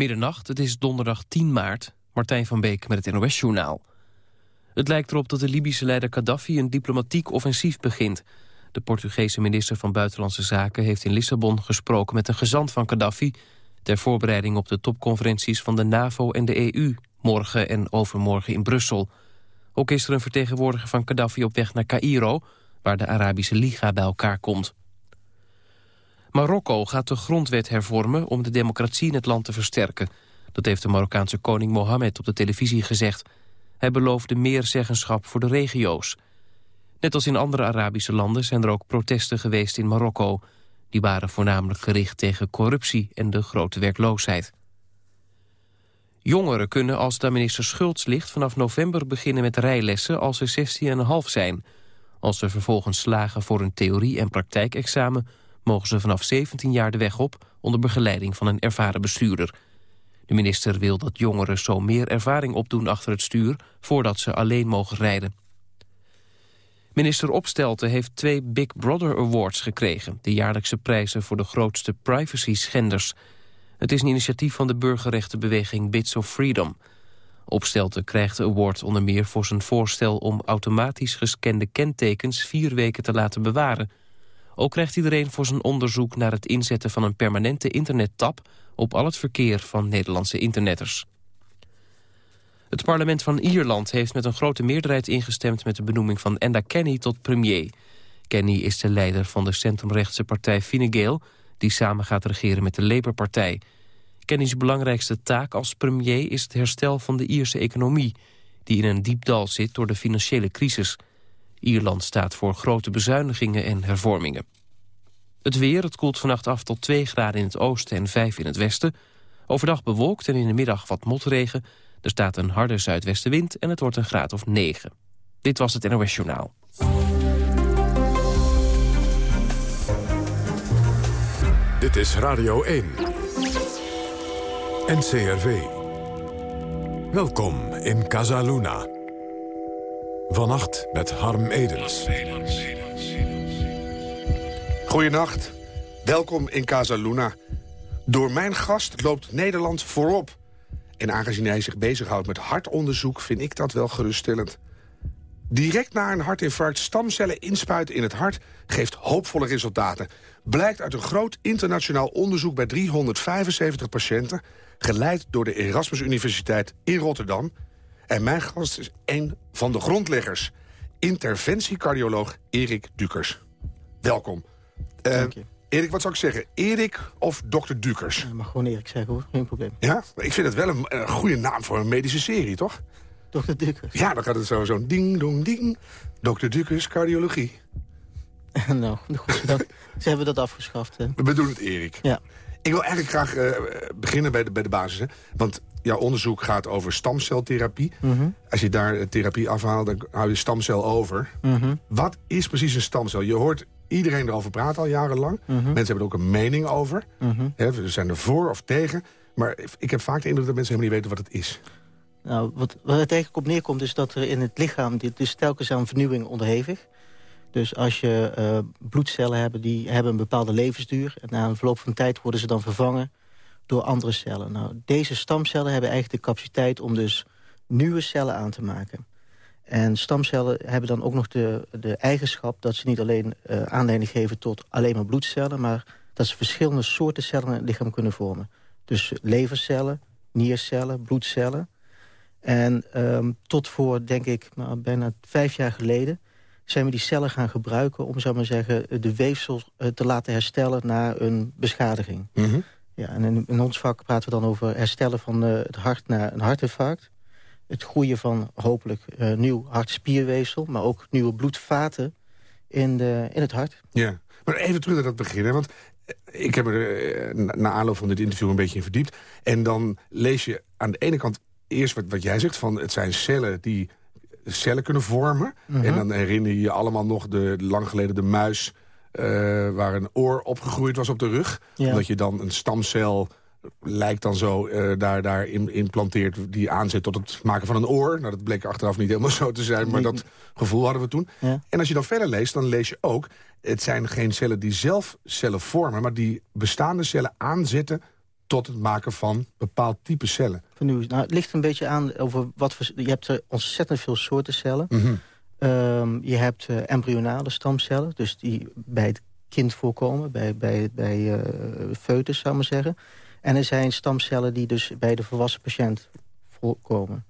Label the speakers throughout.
Speaker 1: Middernacht, het is donderdag 10 maart. Martijn van Beek met het NOS-journaal. Het lijkt erop dat de Libische leider Gaddafi een diplomatiek offensief begint. De Portugese minister van Buitenlandse Zaken heeft in Lissabon gesproken met een gezant van Gaddafi... ter voorbereiding op de topconferenties van de NAVO en de EU... morgen en overmorgen in Brussel. Ook is er een vertegenwoordiger van Gaddafi op weg naar Cairo... waar de Arabische Liga bij elkaar komt. Marokko gaat de grondwet hervormen om de democratie in het land te versterken. Dat heeft de Marokkaanse koning Mohammed op de televisie gezegd. Hij beloofde meer zeggenschap voor de regio's. Net als in andere Arabische landen zijn er ook protesten geweest in Marokko. Die waren voornamelijk gericht tegen corruptie en de grote werkloosheid. Jongeren kunnen als de minister Schultz ligt vanaf november beginnen met rijlessen als ze 16,5 zijn. Als ze vervolgens slagen voor een theorie- en praktijkexamen mogen ze vanaf 17 jaar de weg op onder begeleiding van een ervaren bestuurder. De minister wil dat jongeren zo meer ervaring opdoen achter het stuur voordat ze alleen mogen rijden. Minister Opstelten heeft twee Big Brother Awards gekregen... de jaarlijkse prijzen voor de grootste privacy-schenders. Het is een initiatief van de burgerrechtenbeweging Bits of Freedom. Opstelten krijgt de award onder meer voor zijn voorstel... om automatisch gescande kentekens vier weken te laten bewaren. Ook krijgt iedereen voor zijn onderzoek naar het inzetten van een permanente internettap... op al het verkeer van Nederlandse internetters. Het parlement van Ierland heeft met een grote meerderheid ingestemd... met de benoeming van Enda Kenny tot premier. Kenny is de leider van de centrumrechtse partij Fine Gael... die samen gaat regeren met de Labour-partij. Kenny's belangrijkste taak als premier is het herstel van de Ierse economie... die in een diep dal zit door de financiële crisis. Ierland staat voor grote bezuinigingen en hervormingen. Het weer, het koelt vannacht af tot 2 graden in het oosten en 5 in het westen. Overdag bewolkt en in de middag wat motregen... Er staat een harde zuidwestenwind en het wordt een graad of 9. Dit was het NOS Journaal.
Speaker 2: Dit is Radio 1. NCRV. Welkom in Casaluna. Vannacht met Harm Edens.
Speaker 3: Goedenacht. Welkom in Casaluna. Door mijn gast loopt Nederland voorop. En aangezien hij zich bezighoudt met hartonderzoek... vind ik dat wel geruststellend. Direct na een hartinfarct stamcellen inspuiten in het hart... geeft hoopvolle resultaten. Blijkt uit een groot internationaal onderzoek bij 375 patiënten... geleid door de Erasmus Universiteit in Rotterdam. En mijn gast is een van de grondleggers. Interventiecardioloog Erik Dukers. Welkom.
Speaker 4: Dank je.
Speaker 3: Erik, wat zou ik zeggen? Erik of dokter Dukers?
Speaker 4: Je mag gewoon Erik zeggen hoor, geen probleem.
Speaker 3: Ja? Ik vind het wel een, een goede naam voor een medische serie, toch?
Speaker 4: Dokter Dukers.
Speaker 3: Ja, dan gaat het zo zo'n ding, dong, ding. Dokter Dukers, cardiologie.
Speaker 4: nou, goed, dat, ze hebben dat afgeschaft. Hè.
Speaker 3: We doen het, Erik.
Speaker 4: Ja.
Speaker 3: Ik wil eigenlijk graag uh, beginnen bij de, bij de basis. Hè? Want jouw onderzoek gaat over stamceltherapie.
Speaker 4: Mhm.
Speaker 3: Als je daar therapie afhaalt, dan hou je stamcel over.
Speaker 4: Mhm.
Speaker 3: Wat is precies een stamcel? Je hoort iedereen erover praten al jarenlang.
Speaker 4: Mhm.
Speaker 3: Mensen hebben er ook een mening over. Hè, ze zijn er voor of tegen. Maar ik heb vaak de indruk dat mensen helemaal niet weten wat het is.
Speaker 4: Nou, wat, wat het eigenlijk op neerkomt is dat er in het lichaam... dit is telkens aan vernieuwing onderhevig. Dus als je eh, bloedcellen hebt, die hebben een bepaalde levensduur... en na een verloop van tijd worden ze dan vervangen door andere cellen. Nou, deze stamcellen hebben eigenlijk de capaciteit om dus nieuwe cellen aan te maken. En stamcellen hebben dan ook nog de, de eigenschap... dat ze niet alleen uh, aanleiding geven tot alleen maar bloedcellen... maar dat ze verschillende soorten cellen in het lichaam kunnen vormen. Dus levercellen, niercellen, bloedcellen. En um, tot voor, denk ik, nou, bijna vijf jaar geleden... zijn we die cellen gaan gebruiken om, zou maar zeggen... de weefsel uh, te laten herstellen na een beschadiging.
Speaker 3: Mm.
Speaker 4: Ja, en in, in, ons vak praten we dan over herstellen van uh, het hart na een hartinfarct het groeien van hopelijk uh, nieuw hartspierweefsel... maar ook nieuwe bloedvaten in, de, in het hart.
Speaker 3: Ja, maar even terug naar dat begin. Hè? Want ik heb er uh, na aanloop van dit interview een beetje in verdiept. En dan lees je aan de ene kant eerst wat, wat jij zegt... van het zijn cellen die cellen kunnen vormen.
Speaker 4: Mhm.
Speaker 3: En dan herinner je je allemaal nog de, lang geleden de muis... Uh, waar een oor opgegroeid was op de rug.
Speaker 4: Ja.
Speaker 3: Dat je dan een stamcel lijkt dan zo uh, daar, daar implanteert... die aanzet tot het maken van een oor. Nou, dat bleek achteraf niet helemaal zo te zijn... maar dat gevoel hadden we toen.
Speaker 4: Ja.
Speaker 3: En als je dan verder leest, dan lees je ook... het zijn geen cellen die zelf cellen vormen... maar die bestaande cellen aanzetten tot het maken van bepaald type cellen.
Speaker 4: Nou, het ligt een beetje aan over wat voor... Je hebt er ontzettend veel soorten cellen.
Speaker 3: Mhm.
Speaker 4: Ehm, je hebt eh, embryonale stamcellen, dus die bij het kind voorkomen, bij, bij, bij eh, foetus zou maar zeggen. En er zijn stamcellen die dus bij de volwassen patiënt voorkomen.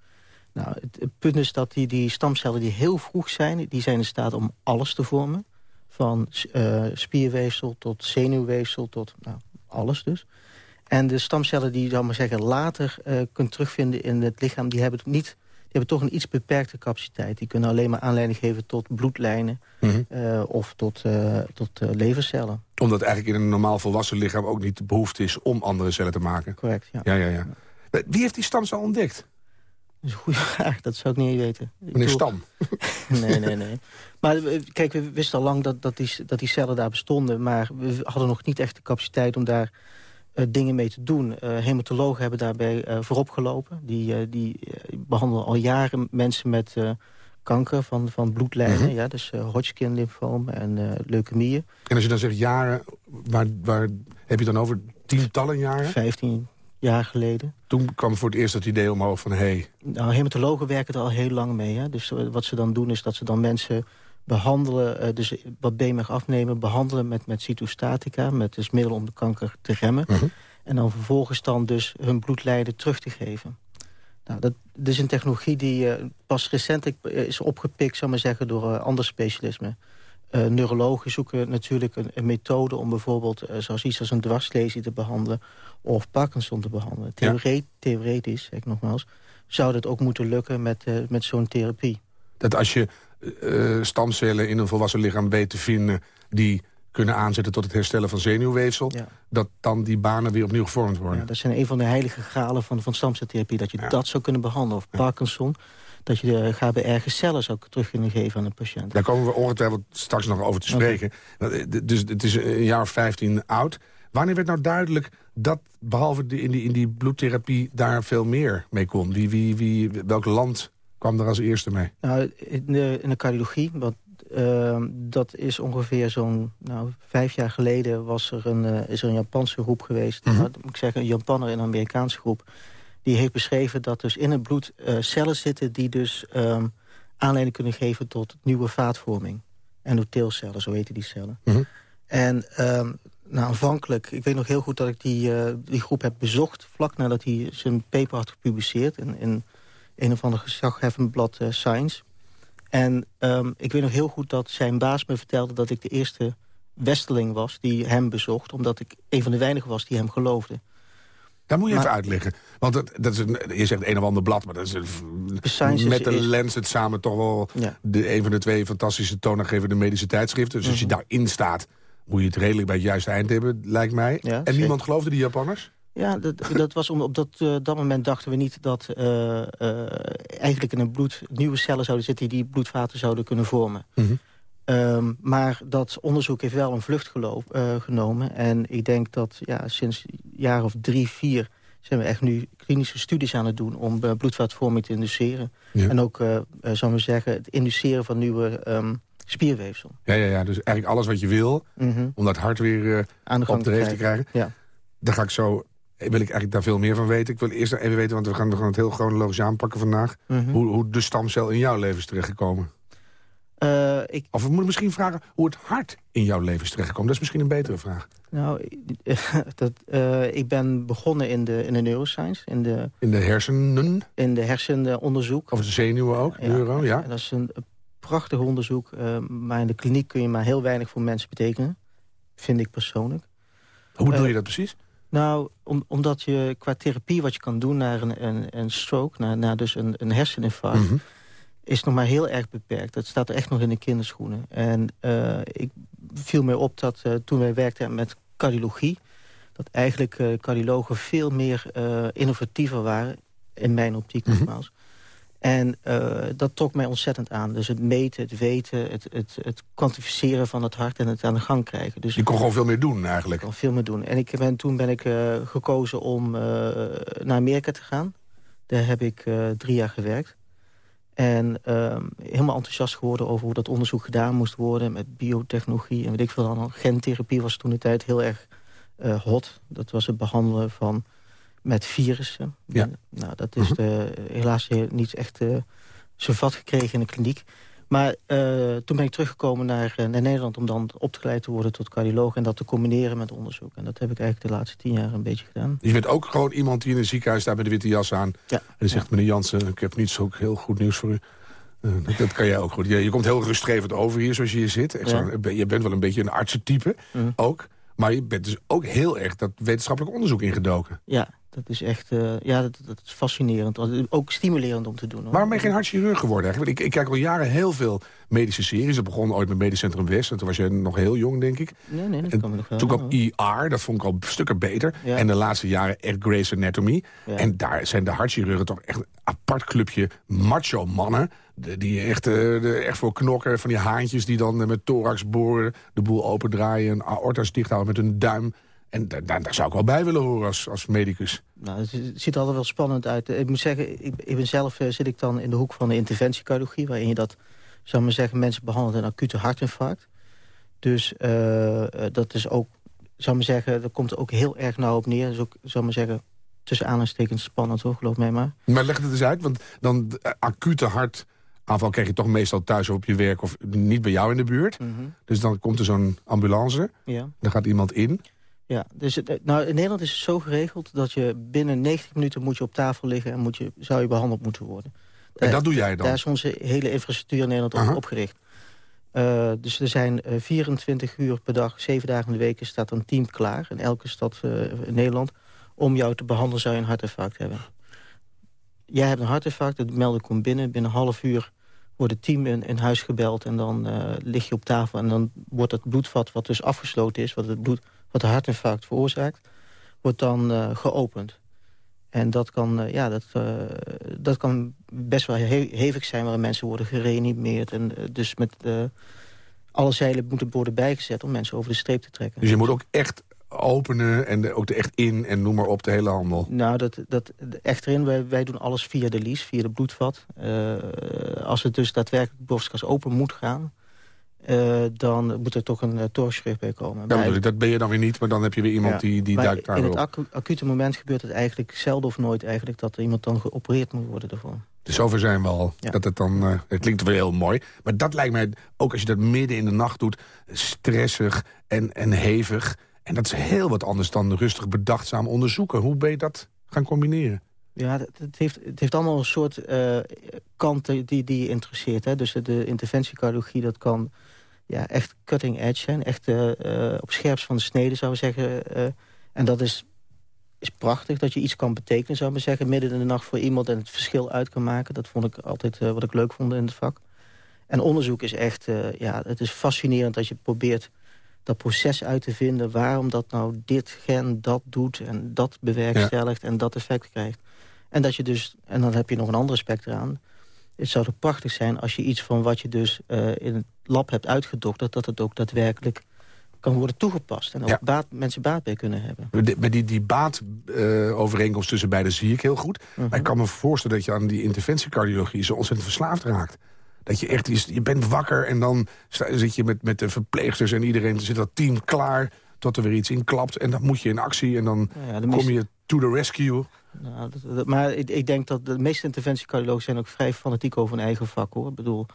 Speaker 4: Nou, het, punt is dat die, die stamcellen die heel vroeg zijn... die zijn in staat om alles te vormen. Van eh, spierweefsel tot zenuwweefsel tot nou, alles dus. En de stamcellen die zou maar zeggen, later kunt terugvinden in het lichaam... die hebben, het niet, hebben toch een iets beperkte capaciteit. Die kunnen alleen maar aanleiding geven tot bloedlijnen...
Speaker 3: Mhm.
Speaker 4: eh, of tot, eh, tot eh, levercellen.
Speaker 3: Omdat eigenlijk in een normaal volwassen lichaam ook niet de behoefte is om andere cellen te maken.
Speaker 4: Correct, ja.
Speaker 3: Ja, ja, ja. Wie heeft die stamcel ontdekt?
Speaker 4: Dat is een goede vraag, dat zou ik niet weten.
Speaker 3: Meneer Stam.
Speaker 4: Nee, nee, nee. Maar kijk, we wisten al lang dat, dat, die, dat die cellen daar bestonden... maar we hadden nog niet echt de capaciteit om daar dingen mee te doen. Eh, hematologen hebben daarbij eh, voorop gelopen. Die, eh, die eh, behandelen al jaren mensen met eh, kanker van, van bloedlijnen.
Speaker 3: Mhm.
Speaker 4: ja, dus eh, Hodgkin-lymfoom en eh leukemieën.
Speaker 3: En als je dan zegt jaren, waar, waar heb je dan over? Tientallen jaren?
Speaker 4: 15 jaar geleden.
Speaker 3: Toen kwam voor het eerst het idee omhoog van... hey,
Speaker 4: Nou, hematologen werken er al heel lang mee. Hè? Dus eh, wat ze dan doen is dat ze dan mensen behandelen... eh, dus wat BMR afnemen, behandelen met, met cytostatica... met dus middelen om de kanker te remmen.
Speaker 3: Mhm.
Speaker 4: En dan vervolgens dan dus hun bloedlijden terug te geven. Nou, dat, dat is een technologie die eh, pas recentelijk eh, is opgepikt... zou maar zeggen, door ander specialisme. Neurologen zoeken natuurlijk een, een methode om bijvoorbeeld... zoals iets als een dwarslesie te behandelen... of Parkinson te behandelen.
Speaker 3: Ja.
Speaker 4: Theoretisch, zeg ik nogmaals, zou dat ook moeten lukken met, met zo'n therapie.
Speaker 3: dat als je stamcellen in een volwassen lichaam weet te vinden... die kunnen aanzetten tot het herstellen van zenuwweefsel...
Speaker 4: Ja.
Speaker 3: dat dan die banen weer opnieuw gevormd worden.
Speaker 4: Ja, dat zijn een van de heilige gralen van, van stamceltherapie. Dat je
Speaker 3: Ja.
Speaker 4: dat zou kunnen behandelen. Of Parkinson. Dat je de GBR-cellen zou terug kunnen geven aan een patiënt.
Speaker 3: Daar komen we ongetwijfeld straks nog over te spreken. Eh, Dus het is een jaar of 15 oud. Wanneer werd nou duidelijk dat, behalve in, die, in die bloedtherapie... daar veel meer mee kon? Wie, wie, wie, welk land kwam er als eerste mee?
Speaker 4: Nou, in de, in de cardiologie, want, ehm, dat is ongeveer zo'n nou, vijf jaar geleden... Was er een, eh, is er een Japanse groep geweest,
Speaker 3: Mhm.
Speaker 4: nou, moet ik zeggen, een Japanner en een Amerikaanse groep... die heeft beschreven dat dus in het bloed eh, cellen zitten... die dus ehm, aanleiding kunnen geven tot nieuwe vaatvorming. Endotheelcellen, zo heten die cellen.
Speaker 3: Mhm.
Speaker 4: En ehm, nou, aanvankelijk, ik weet nog heel goed dat ik die, eh, die groep heb bezocht... vlak nadat hij zijn paper had gepubliceerd... in, in een of ander gezagheffend blad eh, Science. En ehm, ik weet nog heel goed dat zijn baas me vertelde... dat ik de eerste westeling was die hem bezocht... omdat ik een van de weinigen was die hem geloofde.
Speaker 3: Daar moet je
Speaker 4: Maar-
Speaker 3: even uitleggen. Want dat, dat is een, je zegt een of ander blad, maar dat is een,
Speaker 4: Science
Speaker 3: met de
Speaker 4: is-
Speaker 3: lens het samen toch wel
Speaker 4: Ja.
Speaker 3: de, een van de twee fantastische toonaangevende medische tijdschriften. Dus als je
Speaker 4: Mhm.
Speaker 3: daarin staat, moet je het redelijk bij het juiste eind hebben, lijkt mij.
Speaker 4: Ja,
Speaker 3: en
Speaker 4: zeker.
Speaker 3: niemand geloofde die Japanners?
Speaker 4: Ja, dat, dat was om, op dat, eh, dat moment dachten we niet dat eh, eh, eigenlijk in het bloed nieuwe cellen zouden zitten die bloedvaten zouden kunnen vormen.
Speaker 3: Mhm.
Speaker 4: Ehm, maar dat onderzoek heeft wel een vlucht genomen. En ik denk dat ja, sinds een jaar of drie, vier zijn we echt nu klinische studies aan het doen om bloedvaatvorming te induceren.
Speaker 3: Ja.
Speaker 4: En ook, zullen we zeggen, het induceren van nieuwe ehm, spierweefsel.
Speaker 3: Ja, ja, ja, dus eigenlijk alles wat je wil
Speaker 4: Mhm.
Speaker 3: om dat hart weer
Speaker 4: Aan de gang
Speaker 3: op de reef te krijgen.
Speaker 4: Ja.
Speaker 3: Daar ga ik zo, wil ik eigenlijk daar veel meer van weten. Ik wil eerst even weten, want we gaan, we gaan het heel chronologisch aanpakken vandaag.
Speaker 4: Mhm.
Speaker 3: Hoe, hoe de stamcel in jouw leven is terechtgekomen.
Speaker 4: Eh, ik,
Speaker 3: Of we moeten misschien vragen hoe het hart in jouw leven is terechtgekomen. Dat is misschien een betere vraag.
Speaker 4: Nou, dat, eh, ik ben begonnen in de, in de neuroscience, in de,
Speaker 3: In de hersenen,
Speaker 4: in de hersenonderzoek.
Speaker 3: of de zenuwen ook, neuro, ja.
Speaker 4: Dat is een prachtig onderzoek, eh, maar in de kliniek kun je maar heel weinig voor mensen betekenen. Vind ik persoonlijk.
Speaker 3: Hoe doe je dat precies?
Speaker 4: Nou, om, omdat je qua therapie wat je kan doen naar een, een, een stroke, naar, naar dus een, een herseninfarct,
Speaker 3: Mhm.
Speaker 4: is nog maar heel erg beperkt. Dat staat er echt nog in de kinderschoenen. En eh, ik viel mij op dat eh, toen wij werkten met cardiologie... dat eigenlijk eh, cardiologen veel meer innovatiever waren... in mijn optiek
Speaker 3: Mhm.
Speaker 4: nogmaals. En eh, dat trok mij ontzettend aan. Dus het meten, het weten, het, het, het kwantificeren van het hart... en het aan de gang krijgen. Dus
Speaker 3: Je kon gewoon veel meer doen
Speaker 4: ik
Speaker 3: eigenlijk.
Speaker 4: kan veel meer doen. En ik ben, toen ben ik eh, gekozen om eh, naar Amerika te gaan. Daar heb ik drie jaar gewerkt. En ehm, helemaal enthousiast geworden over hoe dat onderzoek gedaan moest worden... met biotechnologie en weet ik veel dan. Gentherapie was toen de tijd heel erg HOT, dat was het behandelen van met virussen.
Speaker 3: Ja.
Speaker 4: Nou, dat is de, helaas niet echt zo vat gekregen in de kliniek. Maar toen ben ik teruggekomen naar, naar, Nederland... om dan opgeleid te worden tot cardioloog... en dat te combineren met onderzoek. En dat heb ik eigenlijk de laatste tien jaar een beetje gedaan.
Speaker 3: Je bent ook gewoon iemand die in een ziekenhuis staat met de witte jas aan... Ja. en dan zegt meneer Jansen, ik heb niet zo heel goed nieuws voor u. Uh, dat kan jij ook goed. Je, je, komt heel rustgevend over hier, zoals je hier zit. Echt zo, je bent wel een beetje een artsentype, mm. ook. Maar je bent dus ook heel erg dat wetenschappelijk onderzoek ingedoken.
Speaker 4: Ja, dat is echt uh, ja, dat, dat, is fascinerend. Ook stimulerend om te doen. Hoor.
Speaker 3: Waarom ben je geen hartchirurg geworden eigenlijk? Ik, ik, kijk al jaren heel veel medische series. Dat begon ooit met Medisch Centrum West. En toen was je nog heel jong, denk ik.
Speaker 4: Nee, nee, dat kan me nog wel.
Speaker 3: Toen kwam ER, dat vond ik al stukken beter. En de laatste jaren echt Grey's Anatomy. Ja. En daar zijn de hartchirurgen toch echt een apart clubje macho mannen die echt, uh, echt voor knokken van die haantjes die dan met thorax boren... de boel opendraaien en aortas dichthouden met een duim. En daar, daar zou ik wel bij willen horen als, als medicus.
Speaker 4: Nou, het, ziet er altijd wel spannend uit. Ik moet zeggen, ik, ik ben zelf uh, zit ik dan in de hoek van de interventiecardiologie... waarin je dat, zou maar zeggen, mensen behandelt een acute hartinfarct. Dus uh, dat is ook, zou maar zeggen, dat komt er ook heel erg nauw op neer. Dat is ook, zou maar zeggen, tussen aanhalingstekens spannend, hoor, geloof mij maar.
Speaker 3: Maar leg het eens uit, want dan acute hart aanval krijg je toch meestal thuis op je werk... of niet bij jou in de buurt. Mhm. Dus dan komt er zo'n ambulance, ja. dan gaat iemand in...
Speaker 4: Ja, dus eh, nou, in Nederland is het zo geregeld dat je binnen 90 minuten moet je op tafel liggen en moet je, zou je behandeld moeten worden.
Speaker 3: En dat doe jij dan?
Speaker 4: Daar is onze hele infrastructuur in Nederland op opgericht. Uh, dus er zijn 24 eh, uur per dag, 7 dagen in de week staat een team klaar in elke stad in Nederland om jou te behandelen zou je een hartinfarct hebben. Jij hebt een hartinfarct, het melding komt binnen, binnen een half uur wordt het team in, huis gebeld en dan lig je op tafel en dan wordt het bloedvat wat dus afgesloten is, wat het bloed wat een hartinfarct veroorzaakt, wordt dan uh, geopend. En dat kan, uh, ja, dat, dat kan best wel he hevig zijn... waarin mensen worden gereanimeerd. En dus met alle zeilen moeten worden bijgezet... om mensen over de streep te trekken.
Speaker 3: Dus je moet ook echt openen en de, ook de echt in en noem maar op de hele handel.
Speaker 4: Nou, dat, dat, echt erin, wij, wij doen alles via de lies, via de bloedvat. als het dus daadwerkelijk borstkas open moet gaan... Uh, dan moet er toch een uh, bij komen.
Speaker 3: Ja, dat ben je dan weer niet, maar dan heb je weer iemand die, die duikt daar
Speaker 4: In het acute moment gebeurt het eigenlijk zelden of nooit eigenlijk... dat er iemand dan geopereerd moet worden daarvoor.
Speaker 3: Dus zover zijn we al. Dat het, dan, uh, het klinkt wel heel mooi. Maar dat lijkt mij, ook als je dat midden in de nacht doet... stressig en, en hevig. En dat is heel wat anders dan rustig bedachtzaam onderzoeken. Hoe ben je dat gaan combineren?
Speaker 4: Ja, het heeft, het heeft allemaal een soort uh, kanten die, die je interesseert. Hè? Dus de interventiecardiologie, dat kan ja, echt cutting edge zijn. Echt uh, op scherps van de snede, zou ik zeggen. En dat is, is prachtig, dat je iets kan betekenen, zou ik zeggen. Midden in de nacht voor iemand en het verschil uit kan maken. Dat vond ik altijd wat ik leuk vond in het vak. En onderzoek is echt, ja, het is fascinerend dat je probeert dat proces uit te vinden. Waarom dat nou dit gen dat doet en dat bewerkstelligt en dat effect krijgt. En dat je dus, en dan heb je nog een ander aspect eraan het zou toch prachtig zijn als je iets van wat je dus uh, in het lab hebt uitgedokterd... dat het ook daadwerkelijk kan worden toegepast. En ook baat, mensen baat bij kunnen hebben.
Speaker 3: Bij die, die baatovereenkomst uh, tussen beiden zie ik heel goed. Maar ik mhm. kan me voorstellen dat je aan die interventiecardiologie... zo ontzettend verslaafd raakt. Dat je echt, je bent wakker en dan zit je met, met de verpleegsters en iedereen... zit dat team klaar tot er weer iets in klapt. En dan moet je in actie en dan kom je to the rescue.
Speaker 4: Nou, maar ik, ik, denk dat de meeste interventiecardiologen zijn ook vrij fanatiek over hun eigen vak. hoor. Ik bedoel,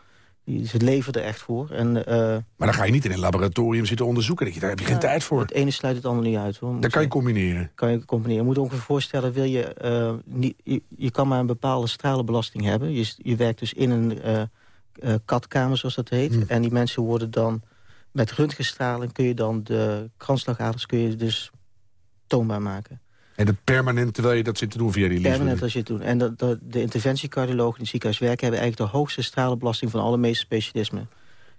Speaker 4: die, ze leven er echt voor. En, uh,
Speaker 3: maar dan ga je niet in een laboratorium zitten onderzoeken. Daar heb je geen tijd voor.
Speaker 4: Het ene sluit het andere niet uit. Hoor.
Speaker 3: Dat kan je combineren.
Speaker 4: Kan je combineren. Je moet ongeveer voorstellen, wil je, uh, niet, je, kan maar een bepaalde stralenbelasting hebben. Je, je werkt dus in een uh, katkamer, zoals dat heet. Hmm. En die mensen worden dan met röntgenstraling kun je dan de kransslagaders kun je dus toonbaar maken.
Speaker 3: En het permanent terwijl je dat zit te doen via die
Speaker 4: lies? Permanent als je het doet. En de, de, de interventiecardiologen in het ziekenhuis werken... hebben eigenlijk de hoogste stralenbelasting van alle meeste specialismen.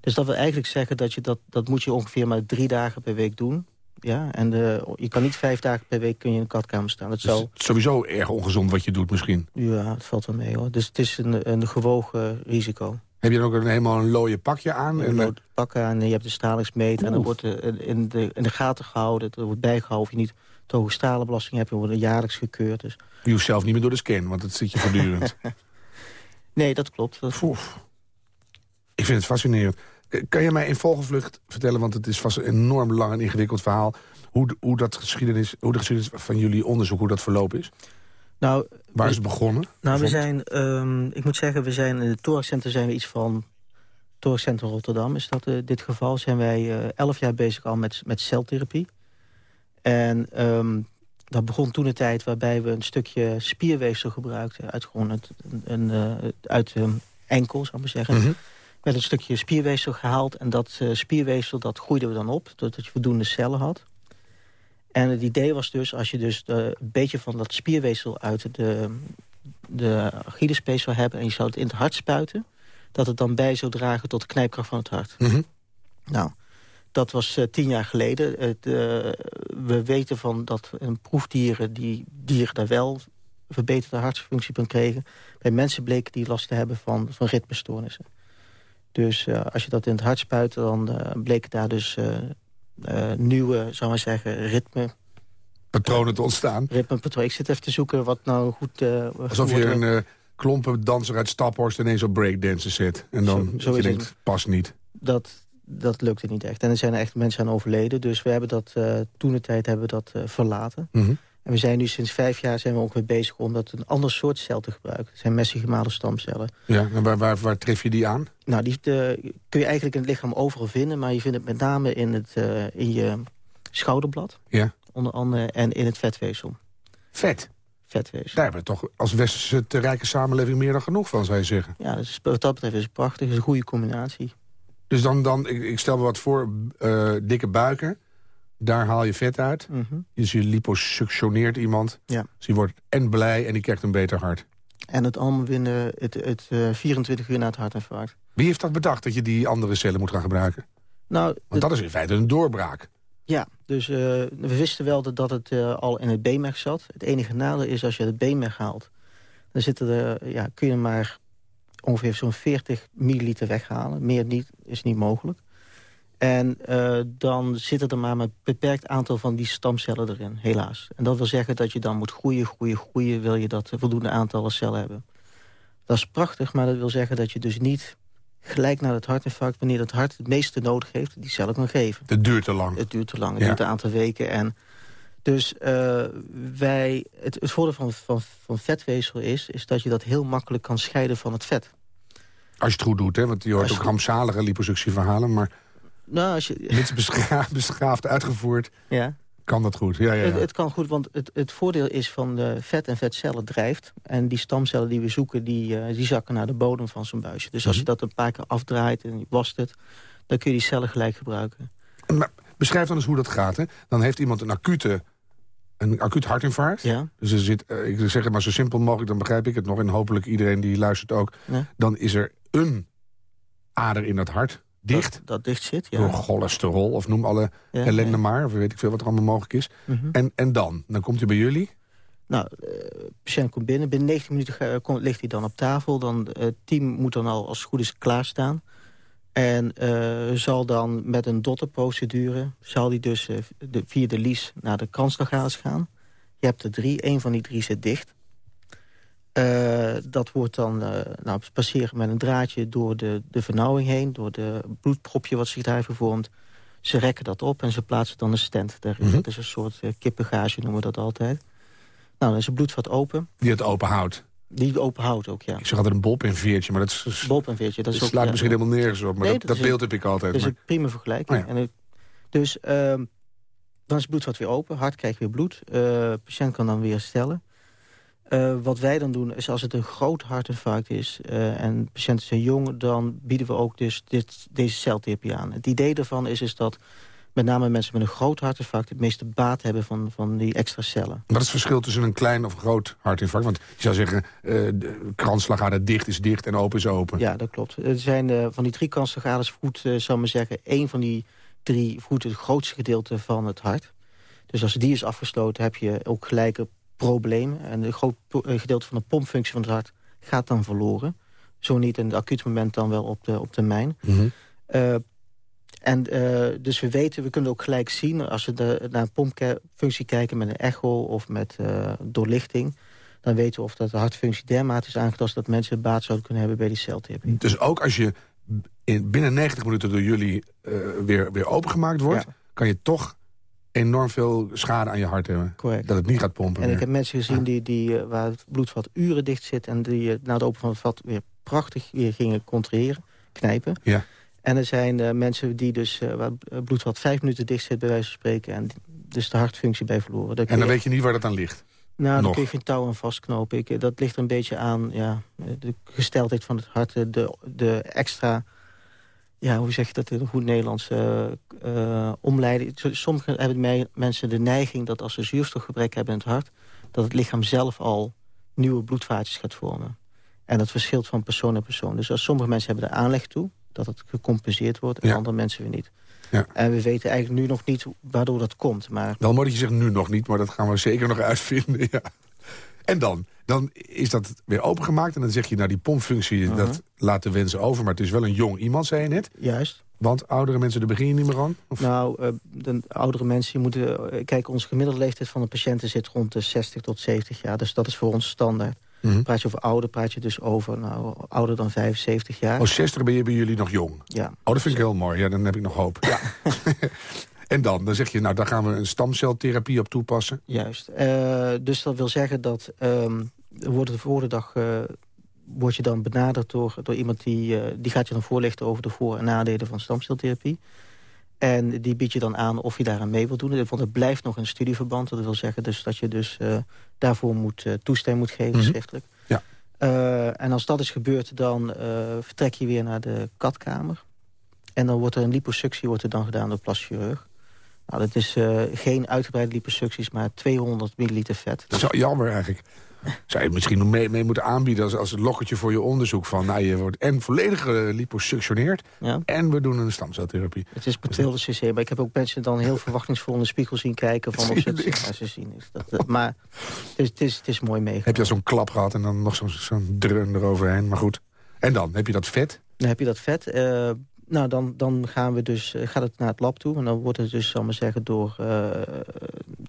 Speaker 4: Dus dat wil eigenlijk zeggen dat je dat, dat moet je ongeveer maar drie dagen per week doen. Ja, en de, je kan niet vijf dagen per week kun je in een katkamer staan. Dat
Speaker 3: dus sowieso erg ongezond wat je doet misschien?
Speaker 4: Ja, het valt wel mee hoor. Dus het is een, een gewogen risico.
Speaker 3: Heb je dan ook een, helemaal een looie pakje aan?
Speaker 4: Een looie pak aan en je hebt de stralingsmeter... en dan wordt in, de, in de gaten gehouden, het wordt bijgehouden... of je niet te hoge stralenbelasting hebt, je wordt jaarlijks gekeurd. Dus.
Speaker 3: Je hoeft zelf niet meer door de scan, want dat zit je voortdurend.
Speaker 4: nee, dat klopt. Dat...
Speaker 3: Ik vind het fascinerend. Kan je mij in volgevlucht vertellen, want het is vast een enorm lang en ingewikkeld verhaal... hoe, hoe, dat geschiedenis, hoe de geschiedenis van jullie onderzoek, hoe dat verlopen is?
Speaker 4: Nou,
Speaker 3: Waar is het begonnen?
Speaker 4: Nou, we zijn, um, ik moet zeggen, we zijn in het Thoraxcentrum zijn we iets van... Thoraxcentrum Rotterdam is dat uh, dit geval. Zijn wij uh, elf jaar bezig al met, met celtherapie. En um, dat begon toen een tijd waarbij we een stukje spierweefsel gebruikten... uit, gewoon het, een, uh, uit um, enkel, zou ik maar zeggen. Mm -hmm. Met een stukje spierweefsel gehaald. En dat uh, spierweefsel dat groeide we dan op, doordat je voldoende cellen had. En het idee was dus, als je dus de, een beetje van dat spierweefsel uit de, de Achillespees zou hebben... en je zou het in het hart spuiten... dat het dan bij zou dragen tot de knijpkracht van het hart.
Speaker 3: Mm -hmm.
Speaker 4: Nou, dat was uh, tien jaar geleden. Het, uh, we weten van dat een proefdieren, die dieren daar wel verbeterde hartfunctie van kregen. Bij mensen bleken die last te hebben van, van ritmestoornissen. Dus uh, als je dat in het hart spuit, dan bleken daar dus nieuwe, zou maar zeggen, ritme...
Speaker 3: Patronen te ontstaan.
Speaker 4: Ritmepatronen. Ik zit even te zoeken wat nou goed...
Speaker 3: Alsof je een klompendanser uit Staphorst ineens op breakdansen zit. En dan zo, zo je denkt, pas niet.
Speaker 4: Dat, dat lukte niet echt. En er zijn er echt mensen aan overleden. Dus we hebben dat toen de tijd hebben we dat verlaten.
Speaker 3: Mm -hmm.
Speaker 4: En we zijn nu sinds vijf jaar zijn we ongeveer bezig om dat een ander soort cel te gebruiken. Het zijn messengemalen stamcellen.
Speaker 3: Ja, en waar, waar, waar tref je die aan?
Speaker 4: Nou, die de, kun je eigenlijk in het lichaam overal vinden. Maar je vindt het met name in, het, uh, in je schouderblad.
Speaker 3: Ja.
Speaker 4: Onder andere en in het vetweefsel.
Speaker 3: Vet?
Speaker 4: Vetweefsel.
Speaker 3: Daar hebben we toch als westerse rijke samenleving meer dan genoeg van, zou je zeggen.
Speaker 4: Ja, dus wat dat betreft is het prachtig. Het is een goede combinatie.
Speaker 3: Dus dan, dan ik, ik stel me wat voor, uh, dikke buiken. Daar haal je vet uit.
Speaker 4: Mm -hmm.
Speaker 3: Dus je liposuctioneert iemand.
Speaker 4: Ja.
Speaker 3: Dus die wordt en blij en die krijgt een beter hart.
Speaker 4: En het allemaal binnen het, het uh, 24 uur na het hartinfarct.
Speaker 3: Wie heeft dat bedacht, dat je die andere cellen moet gaan gebruiken?
Speaker 4: Nou,
Speaker 3: Want dat is in feite een doorbraak.
Speaker 4: Ja, dus uh, we wisten wel dat, dat het uh, al in het beenmerg zat. Het enige nadeel is als je het beenmerg haalt... dan zitten er, ja, kun je maar ongeveer zo'n 40 milliliter weghalen. Meer niet, is niet mogelijk. En uh, dan zit er maar een beperkt aantal van die stamcellen erin, helaas. En dat wil zeggen dat je dan moet groeien, groeien, groeien... wil je dat voldoende aantallen cellen hebben. Dat is prachtig, maar dat wil zeggen dat je dus niet gelijk na het hartinfarct... wanneer het hart het meeste nodig heeft, die cellen kan geven.
Speaker 3: Het duurt te lang.
Speaker 4: Het duurt te lang, het ja. duurt een aantal weken. En dus uh, wij, het, het voordeel van, van, van vetweefsel is, is dat je dat heel makkelijk kan scheiden van het vet.
Speaker 3: Als je het goed doet, hè? want je hoort ook rampzalige liposuctieverhalen... maar
Speaker 4: nou, als je...
Speaker 3: mits beschaafd, beschaafd uitgevoerd,
Speaker 4: ja.
Speaker 3: kan dat goed. Ja, ja, ja.
Speaker 4: Het, het, kan goed, want het, het voordeel is van de vet en vetcellen drijft. En die stamcellen die we zoeken, die, uh, die zakken naar de bodem van zo'n buisje. Dus als je dat een paar keer afdraait en je wast het... dan kun je die cellen gelijk gebruiken.
Speaker 3: Maar beschrijf dan eens hoe dat gaat. Hè? Dan heeft iemand een acute een acuut hartinfarct.
Speaker 4: Ja.
Speaker 3: Dus er zit, uh, ik zeg het maar zo simpel mogelijk, dan begrijp ik het nog. En hopelijk iedereen die luistert ook.
Speaker 4: Ja.
Speaker 3: Dan is er een ader in dat hart dicht.
Speaker 4: Dat, dat dicht zit, ja.
Speaker 3: Door cholesterol, of noem alle
Speaker 4: Ja,
Speaker 3: ellende
Speaker 4: ja.
Speaker 3: maar. Of weet ik veel wat er allemaal mogelijk is.
Speaker 4: Mhm.
Speaker 3: En, en dan? Dan komt hij bij jullie.
Speaker 4: Nou, de patiënt komt binnen. Binnen 90 minuten ga- komt- ligt hij dan op tafel. Dan, eh, het team moet dan al als het goed is klaarstaan. En eh, zal dan met een dotterprocedure... zal hij dus eh, de, via de lies naar de kransslagares gaan. Je hebt er drie. Eén van die drie zit dicht. Eh, dat wordt dan eh, nou, passeren met een draadje door de, de vernauwing heen... door de bloedpropje wat zich daar gevormd. Ze rekken dat op en ze plaatsen dan een stent daarin.
Speaker 3: Mhm.
Speaker 4: Dat is een soort uh, kippengage, noemen we dat altijd. Nou, dan is het bloedvat open.
Speaker 3: Die het open houdt.
Speaker 4: Die open houdt ook, ja.
Speaker 3: Ik zeg altijd een bol en veertje, maar dat, is,
Speaker 4: veertje. Dat is ook,
Speaker 3: slaat
Speaker 4: ja,
Speaker 3: misschien helemaal nergens op. Maar
Speaker 4: Nee,
Speaker 3: dat, beeld heb ik altijd.
Speaker 4: Dat is een prima vergelijking.
Speaker 3: Oh ja.
Speaker 4: en het, dus ehm, dan is het bloedvat weer open, hart krijgt weer bloed. Eh patiënt kan dan weer herstellen. Eh, wat wij dan doen is als het een groot hartinfarct is... eh, en patiënten zijn jong, dan bieden we ook dus dit, deze celtherapie aan. Het idee daarvan is, is dat met name mensen met een groot hartinfarct... het meeste baat hebben van, van die extra cellen.
Speaker 3: Wat is het verschil tussen een klein of groot hartinfarct? Want je zou zeggen, eh de kransslagader dicht is dicht en open is open.
Speaker 4: Ja, dat klopt. Er zijn van die drie kansslagades voedt, eh, zou maar zeggen... één van die drie voedt het grootste gedeelte van het hart. Dus als die is afgesloten, heb je ook gelijke problemen. En een groot gedeelte van de pompfunctie van het hart gaat dan verloren. Zo niet in het acuut moment, dan wel op, de, op termijn.
Speaker 3: Mhm.
Speaker 4: Eh, en eh, dus we weten, we kunnen ook gelijk zien... als we de, naar een pompfunctie kijken met een echo of met eh, doorlichting... dan weten we of dat de hartfunctie dermate is aangetast... dat mensen baat zouden kunnen hebben bij die celtherapie.
Speaker 3: Dus ook als je in, binnen 90 minuten door jullie weer, weer opengemaakt wordt...
Speaker 4: Ja.
Speaker 3: kan je toch enorm veel schade aan je hart hebben.
Speaker 4: Correct.
Speaker 3: Dat het niet gaat pompen
Speaker 4: En
Speaker 3: meer.
Speaker 4: ik heb mensen gezien die, die, eh, waar het bloedvat uren dicht zit... en die eh, na het open van het vat weer prachtig weer gingen controleren, knijpen.
Speaker 3: Ja.
Speaker 4: En er zijn eh, mensen die dus, waar het bloedvat vijf minuten dicht zit, bij wijze van spreken... en dus de hartfunctie bij verloren. Daar
Speaker 3: En dan
Speaker 4: je-
Speaker 3: weet je niet waar dat aan ligt.
Speaker 4: Nou, dan
Speaker 3: nog.
Speaker 4: kun je geen touw aan vastknopen. Ik, dat ligt er een beetje aan ja, de gesteldheid van het hart. De, de extra, ja, hoe zeg je dat in een goed Nederlands, eh, omleiding. Sommige hebben mij- mensen de neiging dat als ze zuurstofgebrek hebben in het hart... dat het lichaam zelf al nieuwe bloedvaatjes gaat vormen. En dat verschilt van persoon naar persoon. Dus als sommige mensen hebben er aanleg toe, dat het gecompenseerd wordt... en
Speaker 3: Ja.
Speaker 4: andere mensen weer niet.
Speaker 3: Ja.
Speaker 4: En we weten eigenlijk nu nog niet waardoor dat komt. Maar
Speaker 3: Wel mooi dat je zegt nu nog niet, maar dat gaan we zeker nog uitvinden. Ja. En dan? Dan is dat weer opengemaakt en dan zeg je... nou, die pompfunctie,
Speaker 4: Mhm.
Speaker 3: dat laat de wensen over... maar het is wel een jong iemand, zei je net.
Speaker 4: juist,
Speaker 3: Want oudere mensen, daar begin je niet meer aan? Of?
Speaker 4: Nou, eh, de oudere mensen moeten... eh, kijk, onze gemiddelde leeftijd van de patiënten zit rond de 60 tot 70 jaar. Dus dat is voor ons standaard.
Speaker 3: Mhm.
Speaker 4: Praat je over ouder, praat je dus over nou, ouder dan 75 jaar.
Speaker 3: Oh, 60 ben je bij jullie nog jong.
Speaker 4: Ja,
Speaker 3: Oh, dat vind ik heel mooi. Ja, dan heb ik nog hoop. Ja. En dan? Dan zeg je, nou, daar gaan we een stamceltherapie op toepassen.
Speaker 4: juist. Eh, dus dat wil zeggen dat... ehm wordt de voor de dag... eh, word je dan benaderd door, door iemand die... eh, die gaat je dan voorlichten over de voor- en nadelen van stamceltherapie. En die biedt je dan aan of je daaraan mee wilt doen. Want het blijft nog een studieverband. Dat wil zeggen dus dat je dus daarvoor moet, eh, toestemming moet geven,
Speaker 3: Mhm.
Speaker 4: schriftelijk.
Speaker 3: Ja.
Speaker 4: En als dat is gebeurd, dan vertrek je weer naar de katkamer. En dan wordt er een liposuctie wordt er dan gedaan door plaschirurg. Nou, dat is eh, geen uitgebreide liposucties, maar 200 milliliter vet.
Speaker 3: Dat is wel jammer eigenlijk. Zou je misschien nog mee, mee moeten aanbieden als, als een lokkertje voor je onderzoek. Van, nou, je wordt en volledig eh, liposuctioneerd
Speaker 4: Ja.
Speaker 3: en we doen een stamceltherapie.
Speaker 4: Het is betreelde cc, maar ik heb ook mensen dan heel verwachtingsvol in de spiegel zien kijken. Van of het ze zien niks. Dat, eh, maar het is, het, is, het is mooi meegenomen.
Speaker 3: Heb je al zo'n klap gehad en dan nog zo'n zo'n dreun eroverheen. Maar goed. En dan? Heb je dat vet?
Speaker 4: Dan heb je dat vet. Nou, dan, dan gaan we dus, eh, gaat het naar het lab toe. En dan wordt het dus, zal ik maar zeggen, door... eh,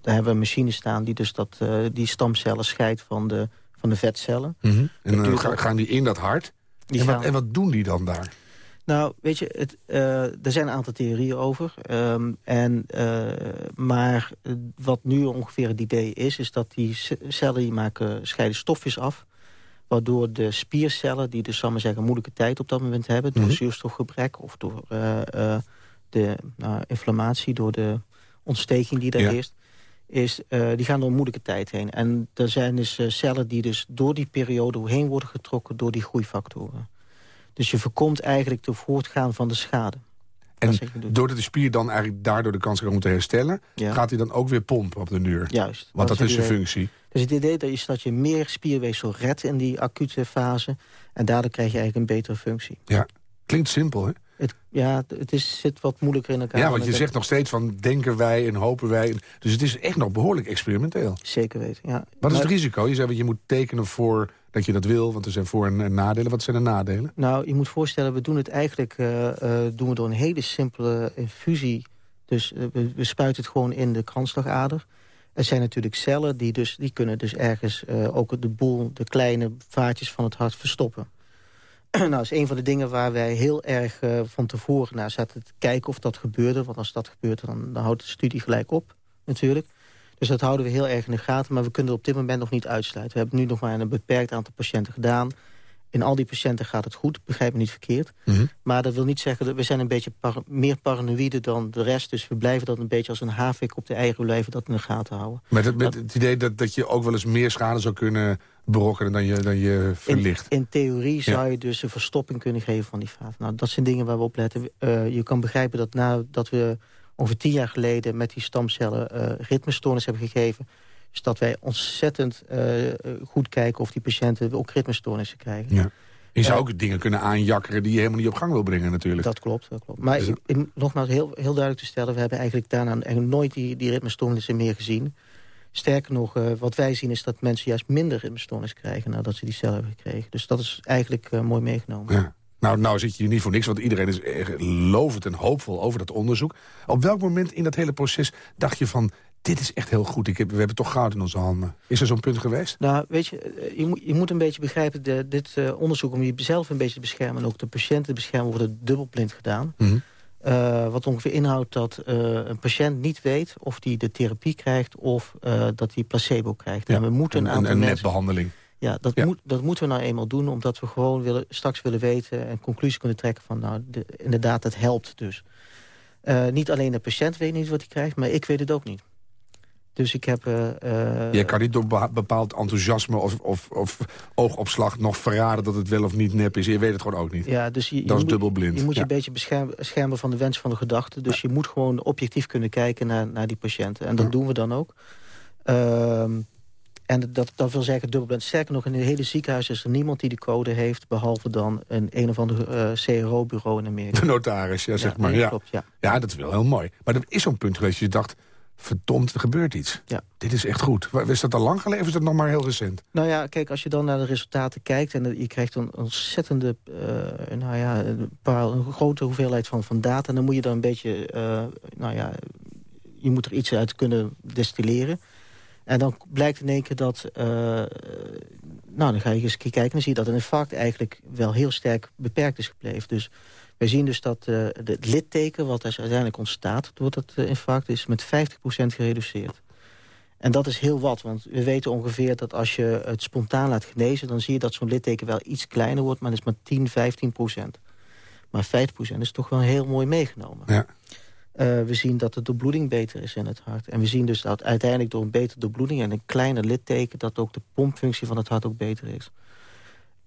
Speaker 4: daar hebben we een machine staan die dus dat, eh, die stamcellen scheidt van de, van de vetcellen.
Speaker 3: En dan gaan die in dat hart. En wat, en wat doen die dan daar?
Speaker 4: Nou, weet je, het, er zijn een aantal theorieën over. Ehm, en, maar wat nu ongeveer het idee is... is dat die cellen die maken, scheiden stofjes af... waardoor de spiercellen, die dus zal maar zeggen, een moeilijke tijd op dat moment hebben... door
Speaker 3: Mhm.
Speaker 4: zuurstofgebrek of door eh, eh, de nou, inflammatie... door de ontsteking die daar
Speaker 3: Ja.
Speaker 4: heerst... Is, eh, die gaan door een moeilijke tijd heen. En er zijn dus cellen die dus door die periode heen worden getrokken... door die groeifactoren. Dus je voorkomt eigenlijk de voortgaan van de schade.
Speaker 3: En
Speaker 4: Dat
Speaker 3: doordat de spier dan eigenlijk daardoor de kans krijgt om te herstellen...
Speaker 4: Ja.
Speaker 3: gaat hij dan ook weer pompen op de duur.
Speaker 4: Juist.
Speaker 3: Want dat
Speaker 4: het
Speaker 3: is zijn functie.
Speaker 4: Dus het idee dat is dat je meer spierweefsel redt in die acute fase. En daardoor krijg je eigenlijk een betere functie.
Speaker 3: Ja. Klinkt simpel, hè?
Speaker 4: Het, ja, het is, zit wat moeilijker in elkaar.
Speaker 3: Ja, want je zegt nog steeds van denken wij en hopen wij. Dus het is echt nog behoorlijk experimenteel.
Speaker 4: Zeker weten, ja.
Speaker 3: Wat is het risico? Je zei dat je moet tekenen voor dat je dat wil, want er zijn voor- en nadelen. Wat zijn de nadelen?
Speaker 4: Nou, je moet voorstellen, we doen het eigenlijk eh, eh, doen we door een hele simpele infusie. Dus eh, we, we spuiten het gewoon in de kransslagader. Er zijn natuurlijk cellen die, dus, die kunnen dus ergens eh, ook de boel, de kleine vaatjes van het hart verstoppen. nou, dat is een van de dingen waar wij heel erg eh, van tevoren naar zaten te kijken of dat gebeurde. Want als dat gebeurt, dan, dan houdt de studie gelijk op, natuurlijk. Dus dat houden we heel erg in de gaten, maar we kunnen het op dit moment nog niet uitsluiten. We hebben nu nog maar een beperkt aantal patiënten gedaan. In al die patiënten gaat het goed, begrijp me niet verkeerd.
Speaker 3: Mhm.
Speaker 4: Maar dat wil niet zeggen dat we zijn een beetje par- meer paranoïde dan de rest. Dus we blijven dat een beetje als een havik op de eigen blijven dat in de gaten houden.
Speaker 3: Met het, met het idee dat, dat je ook wel eens meer schade zou kunnen berokkenen dan je, dan je verlicht.
Speaker 4: in theorie zou je dus een verstopping kunnen geven van die vaten. Nou, dat zijn dingen waar we op letten. Eh, je kan begrijpen dat nadat we ongeveer tien jaar geleden... met die stamcellen eh ritmestoornis hebben gegeven... is dat wij ontzettend eh, eh, goed kijken of die patiënten ook ritmestoornissen krijgen.
Speaker 3: Ja. Je zou
Speaker 4: Ja.
Speaker 3: ook dingen kunnen aanjakkeren die je helemaal niet op gang wil brengen natuurlijk.
Speaker 4: Dat klopt, dat klopt. Maar
Speaker 3: Dus-
Speaker 4: ik- ik- nogmaals, heel, heel duidelijk te stellen... we hebben eigenlijk daarna eigenlijk nooit die, die ritmestoornissen meer gezien. Sterker nog, eh, wat wij zien is dat mensen juist minder ritmestoornis krijgen... nadat ze die cel hebben gekregen. Dus dat is eigenlijk eh, mooi meegenomen.
Speaker 3: Ja. Nou, nou zit je hier niet voor niks, want iedereen is lovend en hoopvol over dat onderzoek. Op welk moment in dat hele proces dacht je van... dit is echt heel goed, ik heb, we hebben toch goud in onze handen. Is er zo'n punt geweest?
Speaker 4: Nou, weet je, eh, je moet, je moet een beetje begrijpen... De, dit eh, onderzoek om jezelf een beetje te beschermen... en ook de patiënten te beschermen, wordt het dubbelblind gedaan.
Speaker 3: Mhm.
Speaker 4: Uh, wat ongeveer inhoudt dat uh, een patiënt niet weet of hij de therapie krijgt of dat hij placebo krijgt.
Speaker 3: Ja, en we moeten een, een, een netbehandeling.
Speaker 4: Ja, dat, ja. Moet, dat moeten we nou eenmaal doen omdat we gewoon willen, straks willen weten en conclusie kunnen trekken van nou, de, inderdaad, het helpt dus. niet alleen de patiënt weet niet wat hij krijgt, maar ik weet het ook niet. Dus ik heb... Uh,
Speaker 3: je kan niet door bepaald enthousiasme of, of, of, oogopslag nog verraden... dat het wel of niet nep is. Je weet het gewoon ook niet.
Speaker 4: Ja, dus je,
Speaker 3: dat
Speaker 4: is
Speaker 3: dubbelblind.
Speaker 4: Je moet
Speaker 3: ja.
Speaker 4: je een beetje beschermen van de wens van de gedachte. Dus ja. je moet gewoon objectief kunnen kijken naar, naar die patiënten. En dat ja. doen we dan ook. Uh, en dat, dat wil zeggen dubbelblind. Sterker nog, in het hele ziekenhuis is er niemand die de code heeft... behalve dan een een of ander uh, CRO-bureau in Amerika.
Speaker 3: De notaris, ja, zeg maar.
Speaker 4: Nee,
Speaker 3: ja.
Speaker 4: Klopt, ja.
Speaker 3: ja, dat is wel heel mooi. Maar er is zo'n punt geweest dat je dacht verdomd, er gebeurt iets.
Speaker 4: Ja.
Speaker 3: Dit is echt goed. Is dat al lang geleden of is dat nog maar heel recent?
Speaker 4: Nou ja, kijk, als je dan naar de resultaten kijkt... en je krijgt een ontzettende, uh, nou ja, een, paar, een grote hoeveelheid van, van data... dan moet je dan een beetje, uh, nou ja, je moet er iets uit kunnen destilleren. En dan blijkt in één keer dat, uh, nou dan ga je eens een keer kijken... en dan zie je dat een infarct eigenlijk wel heel sterk beperkt is gebleven. Dus wij zien dus dat uh, het litteken wat dus uiteindelijk ontstaat... door dat uh, infarct is met 50% gereduceerd. En dat is heel wat, want we weten ongeveer dat als je het spontaan laat genezen... dan zie je dat zo'n litteken wel iets kleiner wordt, maar dat is maar 10, 15 procent. Maar 5 procent is toch wel heel mooi meegenomen.
Speaker 3: Ja.
Speaker 4: Uh, we zien dat de doorbloeding beter is in het hart. En we zien dus dat uiteindelijk door een betere doorbloeding... en een kleiner litteken, dat ook de pompfunctie van het hart ook beter is.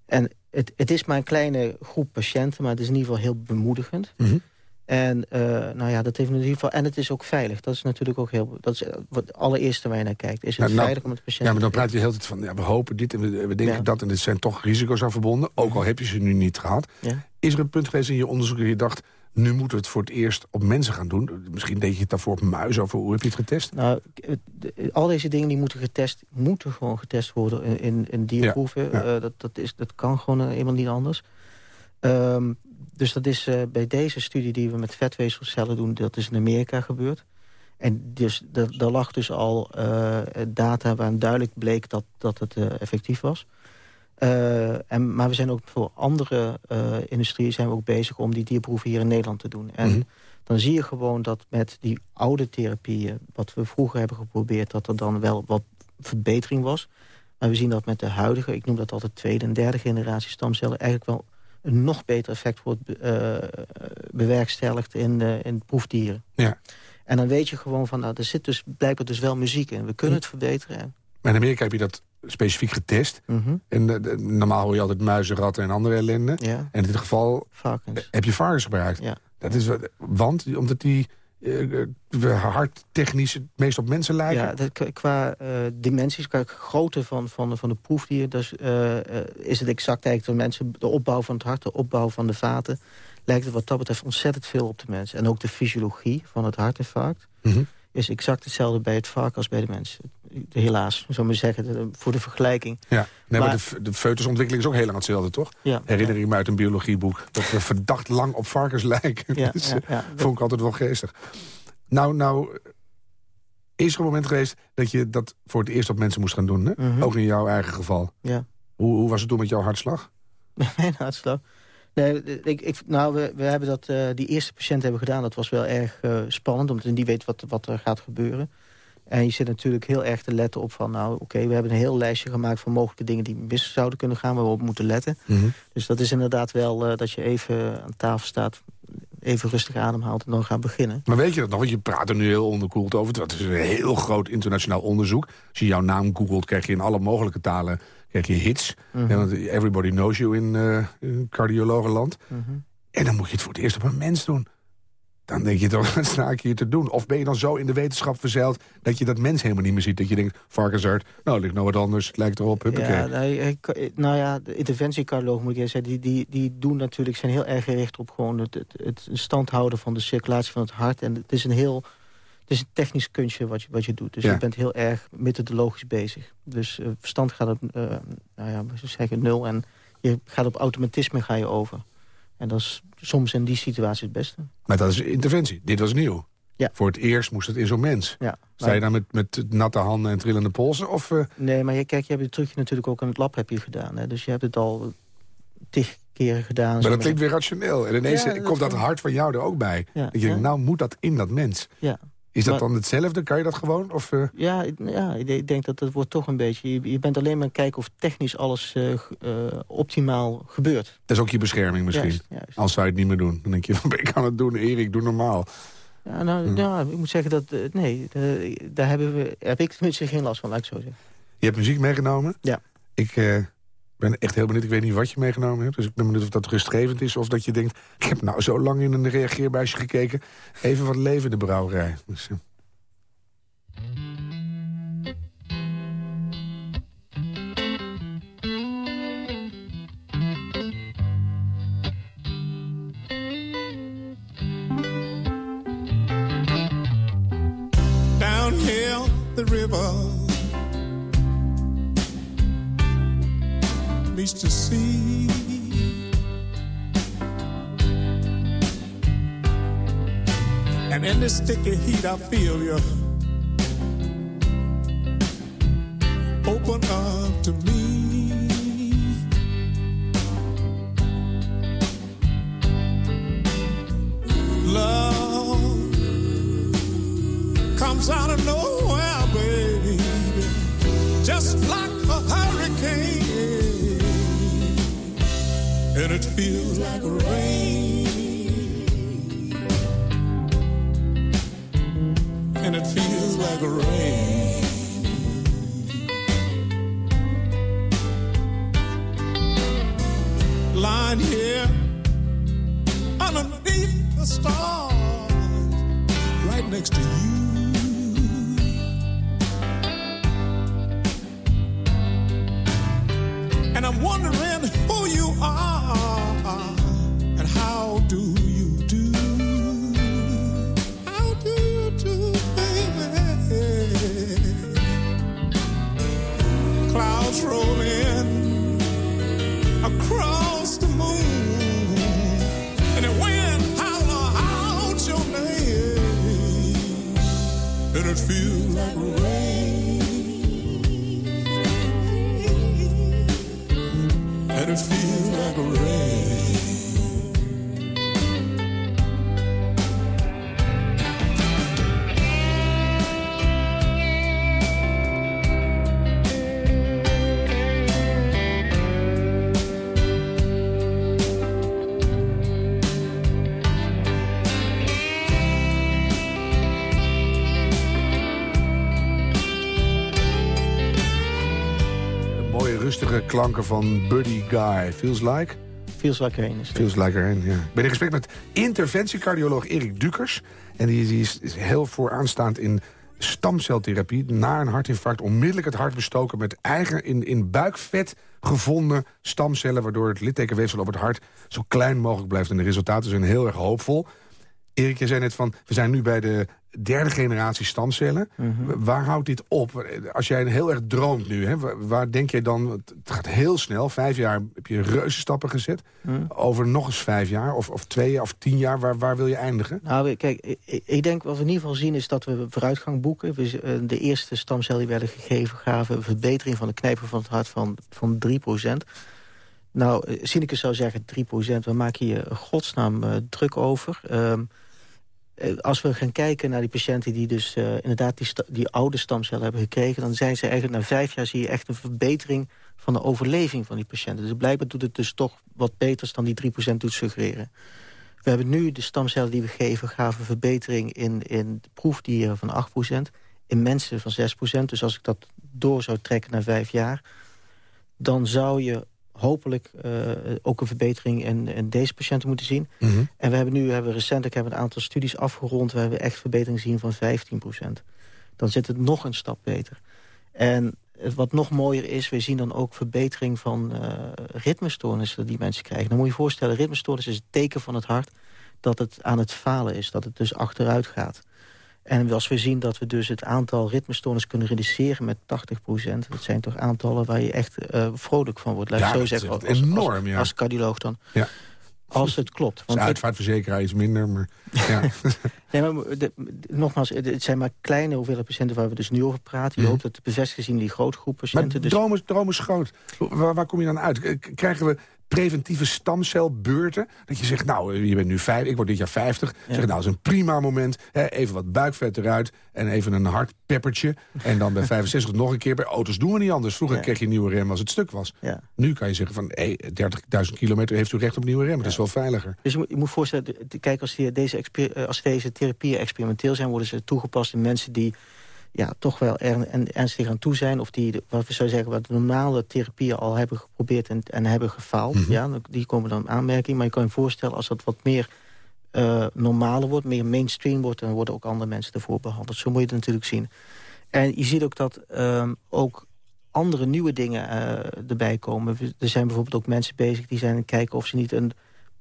Speaker 4: En het, het, is maar een kleine groep patiënten, maar het is in ieder geval heel bemoedigend.
Speaker 3: Mm -hmm.
Speaker 4: En uh, nou ja, dat heeft in ieder geval. En het is ook veilig. Dat is natuurlijk ook heel. Dat is wat het allereerste waar je naar kijkt. Is het
Speaker 3: nou,
Speaker 4: veilig om het patiënt
Speaker 3: Ja, maar dan praat je de hele tijd van. Ja, we hopen dit en we, we denken ja. dat. En er zijn toch risico's aan verbonden. Ook al heb je ze nu niet gehad.
Speaker 4: Ja.
Speaker 3: Is er een punt geweest in je onderzoek dat je dacht. Nu moeten we het voor het eerst op mensen gaan doen. Misschien deed je het daarvoor op muizen. Of hoe heb je het getest?
Speaker 4: Nou, al deze dingen die moeten getest, moeten gewoon getest worden in, in, in dierproeven.
Speaker 3: Ja, ja.
Speaker 4: Uh, dat, dat, is, dat kan gewoon eenmaal niet anders. Um, dus dat is uh, bij deze studie die we met vetweefselcellen doen... dat is in Amerika gebeurd. En dus, daar lag dus al uh, data waarin duidelijk bleek dat, dat het effectief was. Uh, en, maar we zijn ook voor andere uh, industrieën zijn we ook bezig om die dierproeven hier in Nederland te doen. En
Speaker 3: Mhm.
Speaker 4: mm -hmm. dan zie je gewoon dat met die oude therapieën, wat we vroeger hebben geprobeerd, dat er dan wel wat verbetering was. Maar we zien dat met de huidige, ik noem dat altijd tweede en derde generatie stamcellen, eigenlijk wel een nog beter effect wordt uh, bewerkstelligd in, in proefdieren.
Speaker 3: Ja.
Speaker 4: En dan weet je gewoon van, nou, er zit dus blijkbaar dus wel muziek in. We kunnen het verbeteren.
Speaker 3: Maar in Amerika heb je dat specifiek getest.
Speaker 4: Mm -hmm.
Speaker 3: En uh, normaal hoor je altijd muizen, ratten en andere ellende.
Speaker 4: Ja.
Speaker 3: En in dit geval
Speaker 4: varkens.
Speaker 3: heb je varkens gebruikt.
Speaker 4: Ja.
Speaker 3: Dat is want omdat die uh, hardtechnisch het meest op mensen lijken?
Speaker 4: Ja, dat, qua uh, dimensies, qua grootte van, van, van de proefdier... Dus, is het exact eigenlijk de mensen... de opbouw van het hart, de opbouw van de vaten... lijkt het wat dat betreft ontzettend veel op de mensen. En ook de fysiologie van het hartinfarct...
Speaker 3: Mm -hmm.
Speaker 4: is exact hetzelfde bij het varken als bij de mens. Helaas, zou maar zeggen, voor de vergelijking.
Speaker 3: Ja, nee, maar, maar de, de foetusontwikkeling is ook heel lang hetzelfde, toch?
Speaker 4: Ja,
Speaker 3: Herinner ik me uit een biologieboek. Dat we verdacht lang op varkens lijken.
Speaker 4: Ja,
Speaker 3: dus,
Speaker 4: ja.
Speaker 3: vond ik altijd wel geestig. Nou, nou, is er een moment geweest dat je dat voor het eerst op mensen moest gaan doen? Hè?
Speaker 4: Mm -hmm.
Speaker 3: Ook in jouw eigen geval.
Speaker 4: Ja.
Speaker 3: Hoe, hoe was het toen met jouw hartslag?
Speaker 4: Met mijn hartslag? Nee, ik, ik, nou, we, we hebben dat, uh, die eerste patiënt hebben gedaan. Dat was wel erg uh, spannend, omdat je niet weet wat, wat er gaat gebeuren. En je zit natuurlijk heel erg te letten op van... nou, oké, okay, we hebben een heel lijstje gemaakt van mogelijke dingen... die mis zouden kunnen gaan, waar we op moeten letten.
Speaker 3: Mm -hmm.
Speaker 4: Dus dat is inderdaad wel uh, dat je even aan tafel staat... even rustig ademhaalt en dan gaat beginnen.
Speaker 3: Maar weet je dat nog? Want je praat er nu heel onderkoeld over. Het is een heel groot internationaal onderzoek. Als je jouw naam googelt, krijg je in alle mogelijke talen krijg je hits.
Speaker 4: Mhm.
Speaker 3: Mm -hmm. Everybody knows you in, uh, in cardiologenland.
Speaker 4: Mm -hmm.
Speaker 3: En dan moet je het voor het eerst op een mens doen. Dan denk je toch, wat sta ik hier te doen? Of ben je dan zo in de wetenschap verzeild... dat je dat mens helemaal niet meer ziet? Dat je denkt, varkenshart, nou, ligt nou wat anders. Het lijkt erop, huppakee.
Speaker 4: Ja, nou, nou ja, de interventiecardiologen moet ik zeggen... Die, die, die doen natuurlijk, zijn heel erg gericht op gewoon het, het, het stand houden... van de circulatie van het hart. En het is een heel... Het is een technisch kunstje wat je, wat je doet. Dus
Speaker 3: ja.
Speaker 4: je bent heel erg methodologisch bezig. Dus uh, verstand gaat op, uh, nou ja, zeggen nul. En je gaat op automatisme ga je over. En dat is soms in die situatie het beste.
Speaker 3: Maar dat is interventie. Dit was nieuw.
Speaker 4: Ja.
Speaker 3: Voor het eerst moest het in zo'n mens.
Speaker 4: Ja.
Speaker 3: Sta je dan met, met natte handen en trillende polsen? Of, uh...
Speaker 4: Nee, maar je, kijk, je hebt het trucje natuurlijk ook in het lab heb je gedaan. Hè? Dus je hebt het al tig keren gedaan.
Speaker 3: Maar dat klinkt weer rationeel. En ineens
Speaker 4: Ja,
Speaker 3: komt
Speaker 4: dat
Speaker 3: hart van jou er ook bij.
Speaker 4: Ja,
Speaker 3: Dat je denkt, nou moet dat in dat mens.
Speaker 4: Ja,
Speaker 3: Is dat
Speaker 4: Maar-
Speaker 3: dan hetzelfde? Kan je dat gewoon? Of, eh,
Speaker 4: ja, ik- ja ik, denk dat het wordt toch een beetje... Je, je bent alleen maar aan kijken of technisch alles eh, eh, optimaal gebeurt.
Speaker 3: dat is ook je bescherming misschien.
Speaker 4: Juist, juist.
Speaker 3: Als zou je het niet meer doen. Dan denk je, van, ik kan het doen, Erik, doe normaal.
Speaker 4: Ja, nou,
Speaker 3: Hmm.
Speaker 4: ja, ik moet zeggen dat... nee, daar hebben we, heb ik tenminste geen last van, laat ik zo zeggen.
Speaker 3: Je hebt muziek meegenomen.
Speaker 4: Ja.
Speaker 3: Ik ben echt heel benieuwd. Ik weet niet wat je meegenomen hebt. Dus ik ben benieuwd of dat rustgevend is. Of dat je denkt, ik heb nou zo lang in een reageerbuisje gekeken. Even wat leven de brouwerij. Dus, eh,
Speaker 5: down here the river the sea. And in this sticky heat, I feel you open up to me. Love comes out of nowhere, baby, just like and it feels like rain, and it feels like rain. Lying here underneath the stars, right next to you. And I'm wondering who you are
Speaker 3: klanken van Buddy Guy. Feels like?
Speaker 4: Feels like rain.
Speaker 3: Feels like rain, ja. Ik ben in gesprek met interventiecardioloog Erik Dukers. En die, die is, is heel vooraanstaand in stamceltherapie. Na een hartinfarct onmiddellijk het hart bestoken... met eigen in, in buikvet gevonden stamcellen... waardoor het littekenweefsel op het hart zo klein mogelijk blijft. En de resultaten zijn heel erg hoopvol. Erik, je zei net van, we zijn nu bij de derde generatie stamcellen. Waar houdt dit op? Als jij heel erg droomt nu, hè, waar, waar denk je dan... Het gaat heel snel, vijf jaar heb je reuze stappen gezet. Over nog eens vijf jaar, of, of twee jaar, of tien jaar, waar, waar wil je eindigen?
Speaker 4: Nou, kijk, ik- denk wat we in ieder geval zien is dat we vooruitgang boeken. We, eh, de eerste stamcellen die werden gegeven gaven een verbetering van de knijper van het hart van, van 3% Nou, eh, Sineke zou zeggen 3% we maken hier in godsnaam eh, druk over. Ehm, eh, als we gaan kijken naar die patiënten die dus eh, inderdaad die, die oude stamcellen hebben gekregen... dan zijn ze eigenlijk na vijf jaar zie je echt een verbetering van de overleving van die patiënten. Dus blijkbaar doet het dus toch wat beters dan die 3% doet suggereren. We hebben nu de stamcellen die we geven... gaven verbetering in, in de proefdieren van 8%. In mensen van 6%. Dus als ik dat door zou trekken naar vijf jaar... dan zou je hopelijk eh, ook een verbetering in, in deze patiënten moeten zien. En we hebben nu hebben recentelijk hebben een aantal studies afgerond... waar we echt verbetering zien van 15%. Dan zit het nog een stap beter. En wat nog mooier is, we zien dan ook verbetering van eh ritmestoornissen die mensen krijgen. Dan moet je je voorstellen, ritmestoornis is het teken van het hart dat het aan het falen is, dat het dus achteruit gaat. En als we zien dat we dus het aantal ritmestoornissen kunnen reduceren met 80% dat zijn toch aantallen waar je echt eh, vrolijk van wordt. Laat
Speaker 3: Ja,
Speaker 4: zo
Speaker 3: dat
Speaker 4: zeggen,
Speaker 3: is
Speaker 4: als, als-
Speaker 3: enorm, ja.
Speaker 4: als cardioloog dan.
Speaker 3: Ja.
Speaker 4: Als het klopt.
Speaker 3: De
Speaker 4: Want dit-
Speaker 3: uitvaartverzekeraar is minder, maar... Ja.
Speaker 4: Nee, maar de- de- nogmaals, het zijn maar kleine hoeveelheid patiënten waar we dus nu over praten. Je
Speaker 3: Mhm.
Speaker 4: hoopt dat bevestigd gezien die grote groep
Speaker 3: Maar
Speaker 4: patiënten. Dus,
Speaker 3: droom, is, droom is groot. Waar, waar kom je dan uit? Krijgen we preventieve stamcelbeurten. Dat je zegt, nou, je bent nu vijf, ik word dit jaar 50. Zeg, nou, dat is een prima moment. Hè, even wat buikvet eruit en even een hard peppertje. En dan bij 65 nog een keer. Bij auto's doen we niet anders. Vroeger kreeg je een nieuwe rem als het stuk was.
Speaker 4: Ja.
Speaker 3: Nu kan je zeggen van, hey, 30.000 kilometer heeft u recht op nieuwe rem. Dat is wel veiliger.
Speaker 4: Dus je moet, je moet voorstellen, kijk, als, die, deze, eh, als deze therapieën experimenteel zijn... worden ze toegepast in mensen die ja, toch wel er, ernstig aan toe zijn... of die, wat we zouden zeggen, wat de normale therapieën al hebben geprobeerd en, en hebben gefaald. ja, dan- die komen dan in aanmerking. Maar je kan je voorstellen, als dat wat meer eh normaler wordt... meer mainstream wordt, dan worden ook andere mensen ervoor behandeld. Zo moet je het natuurlijk zien. En je ziet ook dat ehm, ook andere nieuwe dingen eh, erbij komen. Er zijn bijvoorbeeld ook mensen bezig die zijn aan kijken... of ze niet een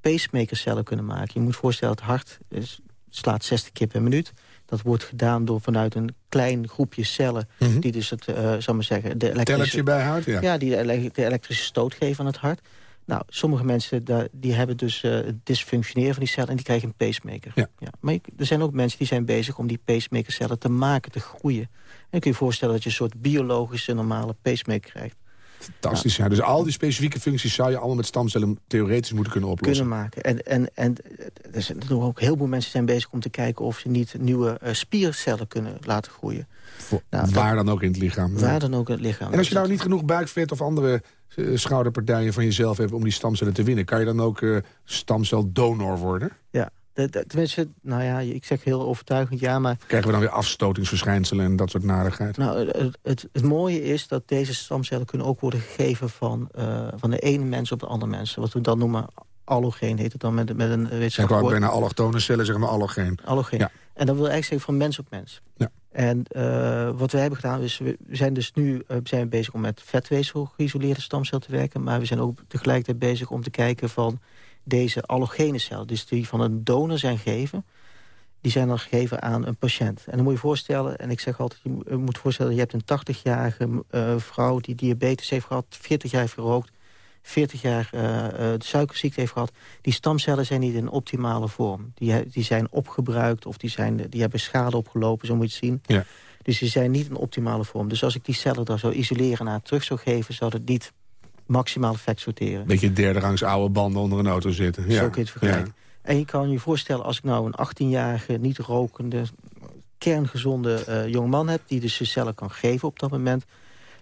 Speaker 4: pacemakercellen kunnen maken. Je moet voorstellen, het hart is, slaat 60 keer per minuut. Dat wordt gedaan door vanuit een klein groepje cellen... die dus het, eh zal maar zeggen, de elektrische...
Speaker 3: Bijhoudt, ja.
Speaker 4: Ja, die de, ele- de elektrische stoot geven aan het hart. Nou, sommige mensen die hebben dus eh, het dysfunctioneren van die cellen... en die krijgen een pacemaker.
Speaker 3: Ja.
Speaker 4: Maar er zijn ook mensen die zijn bezig om die pacemakercellen te maken, te groeien. En dan kun je je voorstellen dat je een soort biologische normale pacemaker krijgt.
Speaker 3: Fantastisch, ja. Dus al die specifieke functies zou je allemaal met stamcellen theoretisch moeten kunnen oplossen.
Speaker 4: kunnen maken. En, en, en er zijn er ook heel veel mensen zijn bezig om te kijken... of ze niet nieuwe eh, spiercellen kunnen laten groeien.
Speaker 3: Voor-
Speaker 4: Nou, dat-
Speaker 3: waar dan ook in het lichaam. Ja.
Speaker 4: Waar dan ook in het lichaam.
Speaker 3: En als je nou niet genoeg buikvet of andere eh, schouderpartijen van jezelf hebt om die stamcellen te winnen, kan je dan ook eh, stamceldonor worden?
Speaker 4: Ja, de- de- tenminste, nou ja, ik zeg heel overtuigend ja, maar...
Speaker 3: Krijgen we dan weer afstotingsverschijnselen en dat soort narigheid?
Speaker 4: Nou, het, het, het mooie is dat deze stamcellen kunnen ook worden gegeven van, eh, van de ene mens op de andere mens. Wat we dan noemen allogeen, heet het dan met, met een wetenschappelijk woord.
Speaker 3: bijna allochtone cellen, zeggen we allogeen.
Speaker 4: Allogeen.
Speaker 3: Ja.
Speaker 4: En dat wil eigenlijk zeggen van mens op mens.
Speaker 3: Ja.
Speaker 4: En eh, wat wij hebben gedaan is, we we zijn dus nu eh, zijn we bezig om met vetweefsel geïsoleerde stamcel te werken. Maar we zijn ook tegelijkertijd bezig om te kijken van deze allogene cel. Dus die van een donor zijn gegeven. Die zijn dan gegeven aan een patiënt. En dan moet je voorstellen, en ik zeg altijd, je moet- voorstellen... je hebt een 80-jarige eh, vrouw die diabetes heeft gehad, 40 jaar heeft gerookt... 40 jaar eh, eh, de suikerziekte heeft gehad. Die stamcellen zijn niet in optimale vorm. Die, die zijn opgebruikt of die, zijn, die hebben schade opgelopen, zo moet je het zien.
Speaker 3: Ja.
Speaker 4: Dus die zijn niet in optimale vorm. Dus als ik die cellen daar zou isoleren en haar terug zou geven... zou dat niet maximaal effect sorteren.
Speaker 3: Beetje derde rangs oude banden onder een auto zitten. Ja.
Speaker 4: Zo kun je het vergelijken. En je kan je voorstellen, als ik nou een 18-jarige, niet rokende, kerngezonde eh jongeman heb... die dus zijn cellen kan geven op dat moment...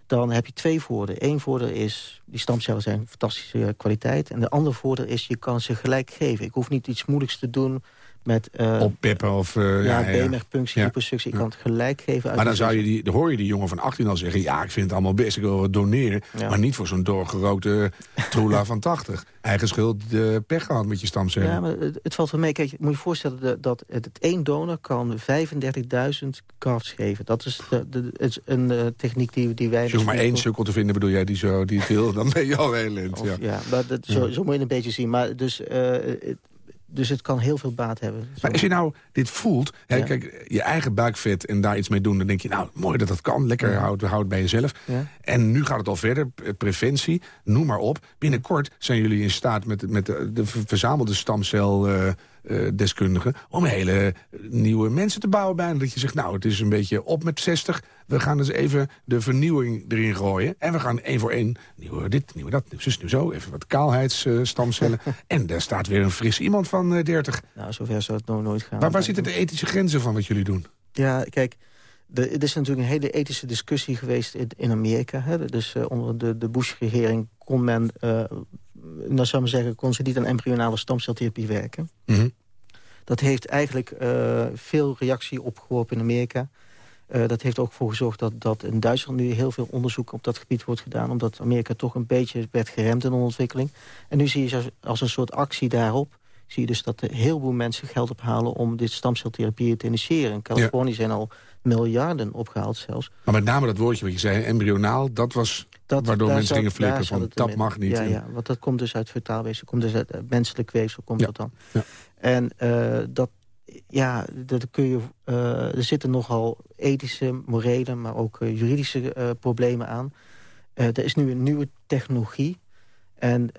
Speaker 4: dan heb je twee voordelen. Eén voordeel is, die stamcellen zijn fantastische eh, kwaliteit. En de andere voordeel is, je kan ze gelijk geven. Ik hoef niet iets moeilijks te doen met...
Speaker 3: Oppeppen of... eh,
Speaker 4: ja,
Speaker 3: ja,
Speaker 4: beenmergpunctie,
Speaker 3: Ja.
Speaker 4: liposuctie. Ik kan het gelijk geven. uit
Speaker 3: Maar dan,
Speaker 4: de
Speaker 3: zou je die, dan hoor je die jongen van 18 al zeggen... ja, ik vind het allemaal best, ik wil wat doneren. Maar niet voor zo'n doorgerookte troela van 80. Eigen schuld, eh, pech gehad met je stamcellen.
Speaker 4: Ja, maar het, het valt wel mee. Kijk, je moet je voorstellen dat, het, het één donor kan 35.000 grafts geven. Dat is, de, de, het is een techniek die, die wij...
Speaker 3: Je hoeft maar één sukkel te vinden, bedoel jij die zo die het wil... dan ben je al heel lint. Ja.
Speaker 4: ja. maar dat, zo, zo moet je het een beetje zien. Maar dus, het, dus het kan heel veel baat hebben.
Speaker 3: Maar als je nou dit voelt, hè,
Speaker 4: Ja.
Speaker 3: kijk, je eigen buikvet en daar iets mee doen... dan denk je, nou, mooi dat dat kan, lekker houd, houd bij jezelf.
Speaker 4: Ja.
Speaker 3: En nu gaat het al verder, preventie, noem maar op. Binnenkort zijn jullie in staat met, met de, de ver- verzamelde stamceldeskundigen... om hele nieuwe mensen te bouwen bijna. Dat je zegt, nou, het is een beetje op met 60. We gaan dus even de vernieuwing erin gooien. En we gaan één voor één, nieuwe dit, nieuwe dat, nieuw zus, nieuw zo. Even wat kaalheidsstamcellen. en daar staat weer een fris iemand van eh, 30.
Speaker 4: Nou, zover zou het no- nooit gaan.
Speaker 3: Maar waar zitten de ethische grenzen van wat jullie doen?
Speaker 4: Ja, kijk, er is natuurlijk een hele ethische discussie geweest in, in Amerika. Hè. Dus eh, onder de, de Bush-regering kon men, eh nou zou ik maar zeggen, kon ze niet aan embryonale stamceltherapie werken.
Speaker 3: Mhm.
Speaker 4: Dat heeft eigenlijk eh, veel reactie opgeworpen in Amerika. Eh, dat heeft ook voor gezorgd dat, dat in Duitsland nu heel veel onderzoek op dat gebied wordt gedaan. Omdat Amerika toch een beetje werd geremd in de ontwikkeling. En nu zie je als, als een soort actie daarop... zie je dus dat er heel veel mensen geld ophalen om dit stamceltherapie te initiëren. In Californië zijn al miljarden opgehaald zelfs.
Speaker 3: Maar met name dat woordje wat je zei, embryonaal, dat was
Speaker 4: Dat,
Speaker 3: waardoor mensen gingen flippen van dat mag niet.
Speaker 4: Ja,
Speaker 3: En-
Speaker 4: ja, want dat komt dus uit vertaalweefsel, komt dus uit eh, menselijk weefsel, komt
Speaker 3: Ja,
Speaker 4: dat dan.
Speaker 3: ja.
Speaker 4: En eh, dat, ja, dat kun je, eh, er zitten nogal ethische, morele, maar ook juridische problemen aan. Er is nu een nieuwe technologie. En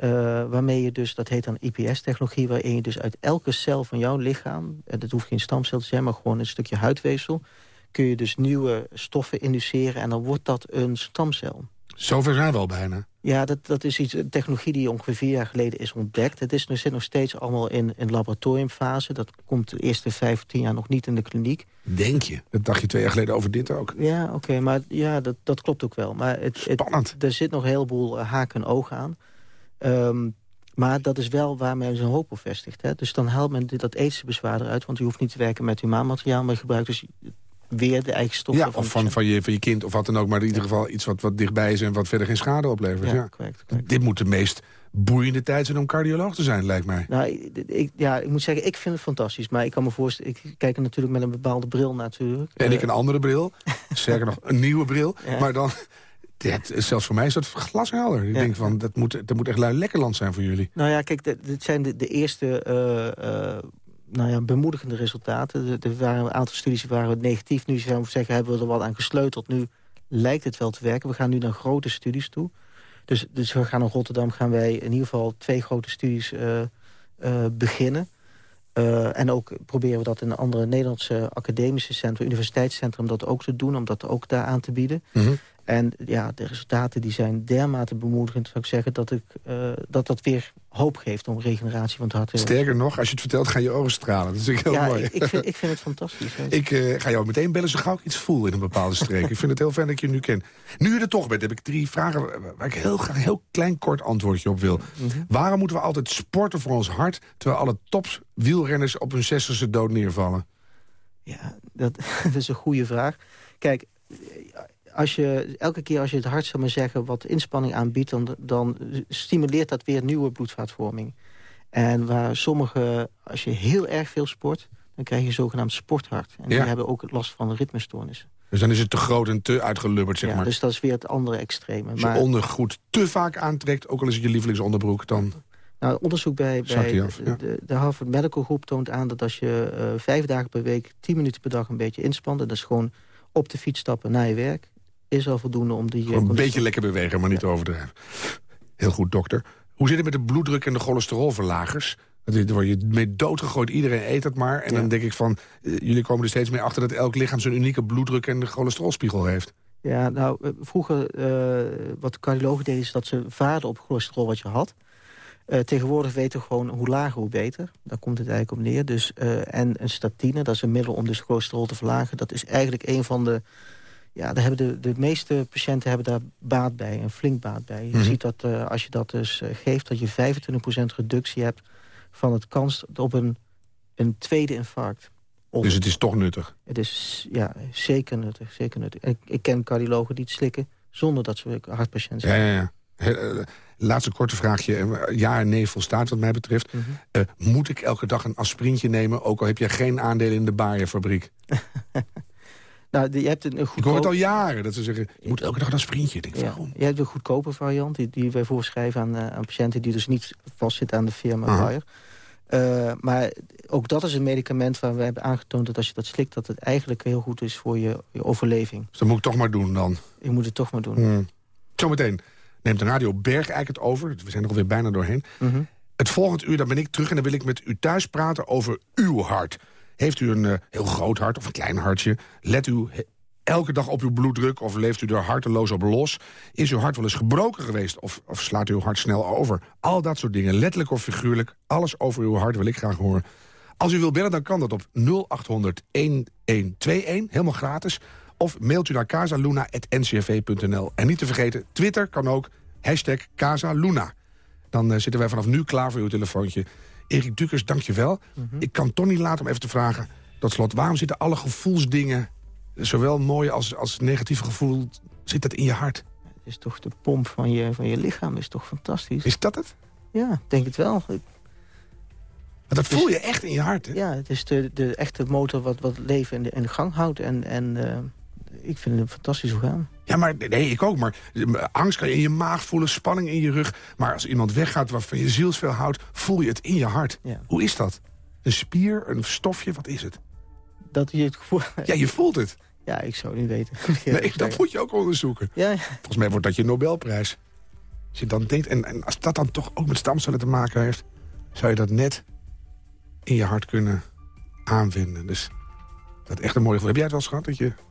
Speaker 4: waarmee je dus, dat heet dan IPS-technologie... waarin je dus uit elke cel van jouw lichaam... en dat hoeft geen stamcel te zijn, maar gewoon een stukje huidweefsel... kun je dus nieuwe stoffen induceren en dan wordt dat een stamcel.
Speaker 3: Zover zijn we al bijna.
Speaker 4: Ja, dat, dat is iets, een technologie die ongeveer vier jaar geleden is ontdekt. Het is, zit nog steeds allemaal in, in laboratoriumfase. Dat komt de eerste vijf, tien jaar nog niet in de kliniek.
Speaker 3: Denk je? Dat dacht je twee jaar geleden over dit ook.
Speaker 4: Ja, oké, maar ja, dat, dat klopt ook wel. Maar het,
Speaker 3: Spannend.
Speaker 4: er zit nog een heleboel uh, haken en ogen aan. Um, maar dat is wel waar men zijn hoop op vestigt. Hè? Dus dan haalt men dat ethische bezwaar eruit. Want je hoeft niet te werken met humaan materiaal... maar je gebruikt dus weer de eigen stoffen.
Speaker 3: Ja, of van, van, je, van je kind of wat dan ook. Maar in ieder geval iets wat, wat dichtbij is en wat verder geen schade oplevert. Ja,
Speaker 4: Correct,
Speaker 3: correct. Dit moet de meest boeiende tijd zijn om cardioloog te zijn, lijkt mij.
Speaker 4: Nou, ik, ja, ik moet zeggen, ik vind het fantastisch. Maar ik kan me voorstellen, ik kijk er natuurlijk met een bepaalde bril natuurlijk.
Speaker 3: En ik een andere bril. Zeker nog, een nieuwe bril. Maar dan... Ja, zelfs voor mij is dat glashelder. Ik denk van, dat moet, dat moet echt lekker land zijn voor jullie.
Speaker 4: Nou ja, kijk, dit zijn de, de eerste uh, uh, nou ja, bemoedigende resultaten. Er waren een aantal studies die waren negatief. Nu zou ik zeggen, hebben we er wat aan gesleuteld. Nu lijkt het wel te werken. We gaan nu naar grote studies toe. Dus, dus we gaan in Rotterdam gaan wij in ieder geval twee grote studies uh, uh, beginnen. Uh, en ook proberen we dat in andere Nederlandse academische centra, universiteitscentrum, dat ook te doen, om dat ook daar aan te bieden. -hmm. En ja, de resultaten die zijn dermate bemoedigend, zou ik zeggen, dat ik, uh, dat, dat weer hoop geeft om regeneratie van het hart.
Speaker 3: Sterker nog, als je het vertelt, gaan je ogen stralen. Dat is heel
Speaker 4: ja,
Speaker 3: mooi.
Speaker 4: Ik, ik, vind, ik vind het fantastisch.
Speaker 3: ik uh, ga jou meteen bellen zo gauw ik iets voel in een bepaalde streek. ik vind het heel fijn dat je nu ken. Nu je er toch bent, heb ik drie vragen waar ik heel graag een heel klein kort antwoordje op wil. Mm -hmm. Waarom moeten we altijd sporten voor ons hart... terwijl alle tops wielrenners op hun zestigste dood neervallen?
Speaker 4: Ja, dat, dat is een goede vraag. Kijk, als je, elke keer als je het hart, zou maar zeggen, wat inspanning aanbiedt... Dan, dan stimuleert dat weer nieuwe bloedvaatvorming. En waar sommige, als je heel erg veel sport... dan krijg je zogenaamd sporthart. En ja. die hebben ook last van ritmestoornissen.
Speaker 3: Dus dan is het te groot en te uitgelubberd, zeg
Speaker 4: ja,
Speaker 3: maar.
Speaker 4: Dus dat is weer het andere extreme.
Speaker 3: Als je maar, ondergoed te vaak aantrekt, ook al is het je lievelingsonderbroek... dan...
Speaker 4: Nou, onderzoek bij, bij af, ja. de, de, Harvard Medical Group toont aan... dat als je uh, vijf dagen per week, tien minuten per dag een beetje inspant... dat is gewoon op de fiets stappen naar je werk is al voldoende om die...
Speaker 3: Gewoon een beetje lekker bewegen, maar niet ja. overdrijven. Heel goed, dokter. Hoe zit het met de bloeddruk en de cholesterolverlagers? Daar word je mee doodgegooid, iedereen eet het maar. En ja. dan denk ik van, uh, jullie komen er steeds mee achter... dat elk lichaam zijn unieke bloeddruk en de cholesterolspiegel heeft.
Speaker 4: Ja, nou, vroeger, uh, wat de cardiologen deden... is dat ze vaarden op cholesterol wat je had. Uh, tegenwoordig weten we gewoon hoe lager, hoe beter. Daar komt het eigenlijk op neer. Dus, en een statine, dat is een middel om dus cholesterol te verlagen... dat is eigenlijk een van de ja, daar hebben de, de meeste patiënten hebben daar baat bij, een flink baat bij. Je mm -hmm. ziet dat uh, als je dat dus uh, geeft, dat je 25% reductie hebt van het kans op een, een tweede infarct.
Speaker 3: Of, dus het is toch nuttig?
Speaker 4: Het is ja, zeker nuttig. Zeker nuttig. Ik, ik ken cardiologen die het slikken zonder dat ze hartpatiënten zijn.
Speaker 3: Ja, ja, ja. He, laatste korte vraagje. Ja en nee volstaat wat mij betreft. Mm -hmm. uh, moet ik elke dag een aspirintje nemen... ook al heb je geen aandelen in de Bayer-fabriek?
Speaker 4: Nou, je hebt een goedkoop...
Speaker 3: Ik hoor het al jaren, dat ze zeggen, je moet elke dag een sprintje. Denk,
Speaker 4: ja.
Speaker 3: waarom?
Speaker 4: Je hebt een goedkope variant, die, die wij voorschrijven aan, uh, aan patiënten... die dus niet vastzitten aan de firma uh -huh. Uh, maar ook dat is een medicament waar we hebben aangetoond... dat als je dat slikt, dat het eigenlijk heel goed is voor je, je overleving.
Speaker 3: Dus dat moet ik toch maar doen dan?
Speaker 4: Je moet het toch maar doen.
Speaker 3: Hmm. Zometeen neemt de radio Berg eigenlijk het over. We zijn er alweer bijna doorheen.
Speaker 4: Mhm.
Speaker 3: -huh. Het volgende uur, dan ben ik terug... en dan wil ik met u thuis praten over uw hart... Heeft u een uh, heel groot hart of een klein hartje? Let u elke dag op uw bloeddruk of leeft u er harteloos op los? Is uw hart wel eens gebroken geweest of, of slaat uw hart snel over? Al dat soort dingen, letterlijk of figuurlijk. Alles over uw hart wil ik graag horen. Als u wilt bellen, dan kan dat op 0800 1121, helemaal gratis. Of mailt u naar casaluna.ncrv.nl. En niet te vergeten, Twitter kan ook, hashtag Casaluna. Dan uh, zitten wij vanaf nu klaar voor uw telefoontje. Erik Dukers, dank je wel. Mm -hmm. Ik kan toch niet laten om even te vragen... tot slot, waarom zitten alle gevoelsdingen... zowel mooi als, als negatief gevoel, zit dat in je hart?
Speaker 4: Het is toch de pomp van je, van je lichaam, is toch fantastisch?
Speaker 3: Is dat het?
Speaker 4: Ja, denk het wel.
Speaker 3: Maar dat voel je echt in je hart, hè?
Speaker 4: Ja, het is de, de echte motor wat, wat leven in de, in de gang houdt. En, en uh, ik vind het fantastisch orgaan.
Speaker 3: Ja, maar nee, ik ook. Maar angst kan je in je maag voelen, spanning in je rug. Maar als iemand weggaat waarvan je zielsveel houdt... voel je het in je hart.
Speaker 4: Ja.
Speaker 3: Hoe is dat? Een spier, een stofje, wat is het?
Speaker 4: Dat je het gevoel...
Speaker 3: Ja, je voelt het.
Speaker 4: Ja, ik zou het niet weten.
Speaker 3: nee, dat moet je ook onderzoeken.
Speaker 4: Ja, ja.
Speaker 3: Volgens mij wordt dat je Nobelprijs. Als je dan denkt, en, en als dat dan toch ook met stamcellen te maken heeft... zou je dat net in je hart kunnen aanvinden. Dus dat is echt een mooie gevoel. Heb jij het wel eens gehad dat je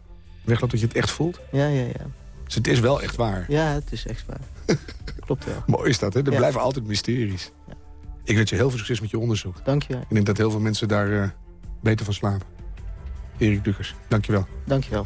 Speaker 3: wegloopt dat je het echt voelt?
Speaker 4: Ja, ja, ja.
Speaker 3: Dus het is wel echt waar.
Speaker 4: Ja, het is echt waar. klopt wel.
Speaker 3: Mooi is dat, hè? Er
Speaker 4: Ja.
Speaker 3: blijven altijd mysteries.
Speaker 4: Ja.
Speaker 3: Ik wens je heel veel succes met je onderzoek.
Speaker 4: Dank je wel.
Speaker 3: Ik denk dat heel veel mensen daar eh, beter van slapen. Erik Dukers, dank je wel.
Speaker 4: Dank je wel.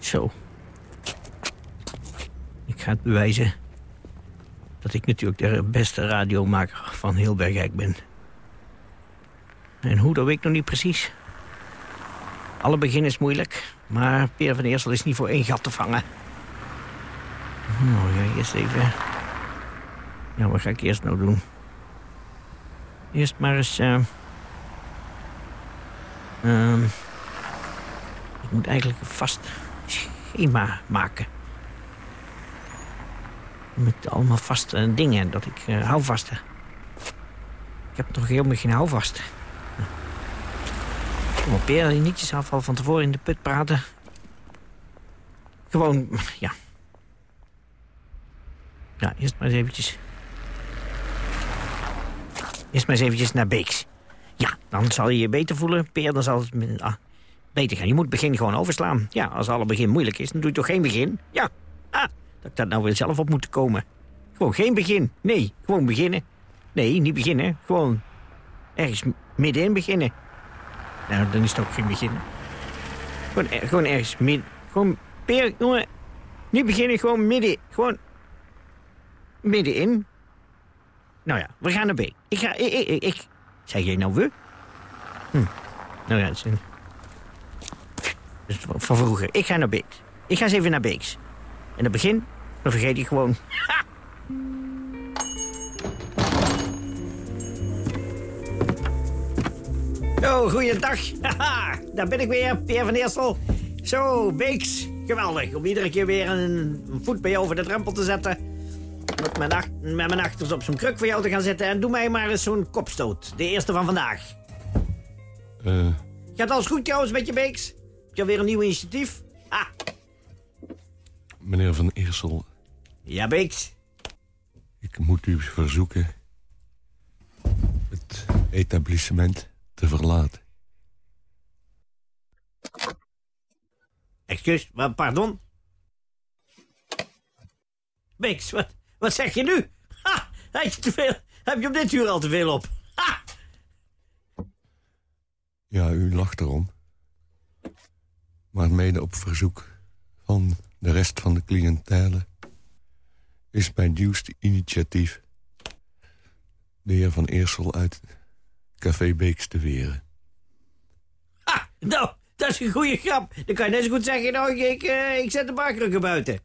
Speaker 6: Zo. Ik ga het bewijzen dat ik natuurlijk de beste radiomaker van heel Bergijk ben. En hoe, dat weet ik nog niet precies. Alle begin is moeilijk, maar Peer van Eersel is niet voor één gat te vangen. Nou, ja, eerst even... Ja, wat ga ik eerst nou doen? Eerst maar eens... eh, ehm, ik moet eigenlijk vast schema maken. Met allemaal vaste dingen, dat ik eh houvasten. Ik heb nog helemaal geen houvast. Kom op, Peer, nietjes afval van tevoren in de put praten. Gewoon, ja. Ja, eerst maar eens eventjes... Eerst maar eens eventjes naar Beeks. Ja, dan zal je je beter voelen, Peer. Dan zal het ah, beter gaan. Je moet het begin gewoon overslaan. Ja, als alle begin moeilijk is, dan doe je toch geen begin? Ja, ah, dat ik daar nou weer zelf op moet komen. Gewoon geen begin. Nee, gewoon beginnen. Nee, niet beginnen. Gewoon ergens middenin beginnen. Nou, dan is het ook geen beginnen. Gewoon, er- ergens midden. Gewoon, Peer, jongen. Niet beginnen, gewoon midden. Gewoon middenin. Nou ja, we gaan naar B. Ik ga, ik, ik, ik, ik- Zeg jij nou we? Hm. Nou ja, dat is een... Is van vroeger. Ik ga naar Beeks. Ik ga eens even naar Beeks. En het begin, dan vergeet ik gewoon... Ha! Oh, goeiedag. Haha, daar ben ik weer, Peer van Eersel. Zo, Beeks. Geweldig, om iedere keer weer een, een voet bij jou over de drempel te zetten. Met mijn, ach- met mijn achters op zo'n kruk voor jou te gaan zitten. En doe mij maar eens zo'n kopstoot. De eerste van vandaag.
Speaker 7: Eh,
Speaker 6: Gaat alles goed trouwens met je, Beeks? Heb je alweer een nieuw initiatief? Ah,
Speaker 7: meneer Van Eersel,
Speaker 6: ja, Beeks.
Speaker 7: ik moet u verzoeken... het etablissement te verlaten.
Speaker 6: Excuus, pardon? Beeks, wat, wat zeg je nu? Ha, heb je, te veel, heb je op dit uur al te veel op? Ha!
Speaker 7: Ja, u lacht erom. Maar mede op verzoek van de rest van de cliëntele... is mijn nieuwste initiatief... de heer Van Eersel uit Café Beeks te weren.
Speaker 6: Ha, nou, dat is een goede grap. Dan kan je net zo goed zeggen, nou, ik, eh, ik zet de barkrukken buiten.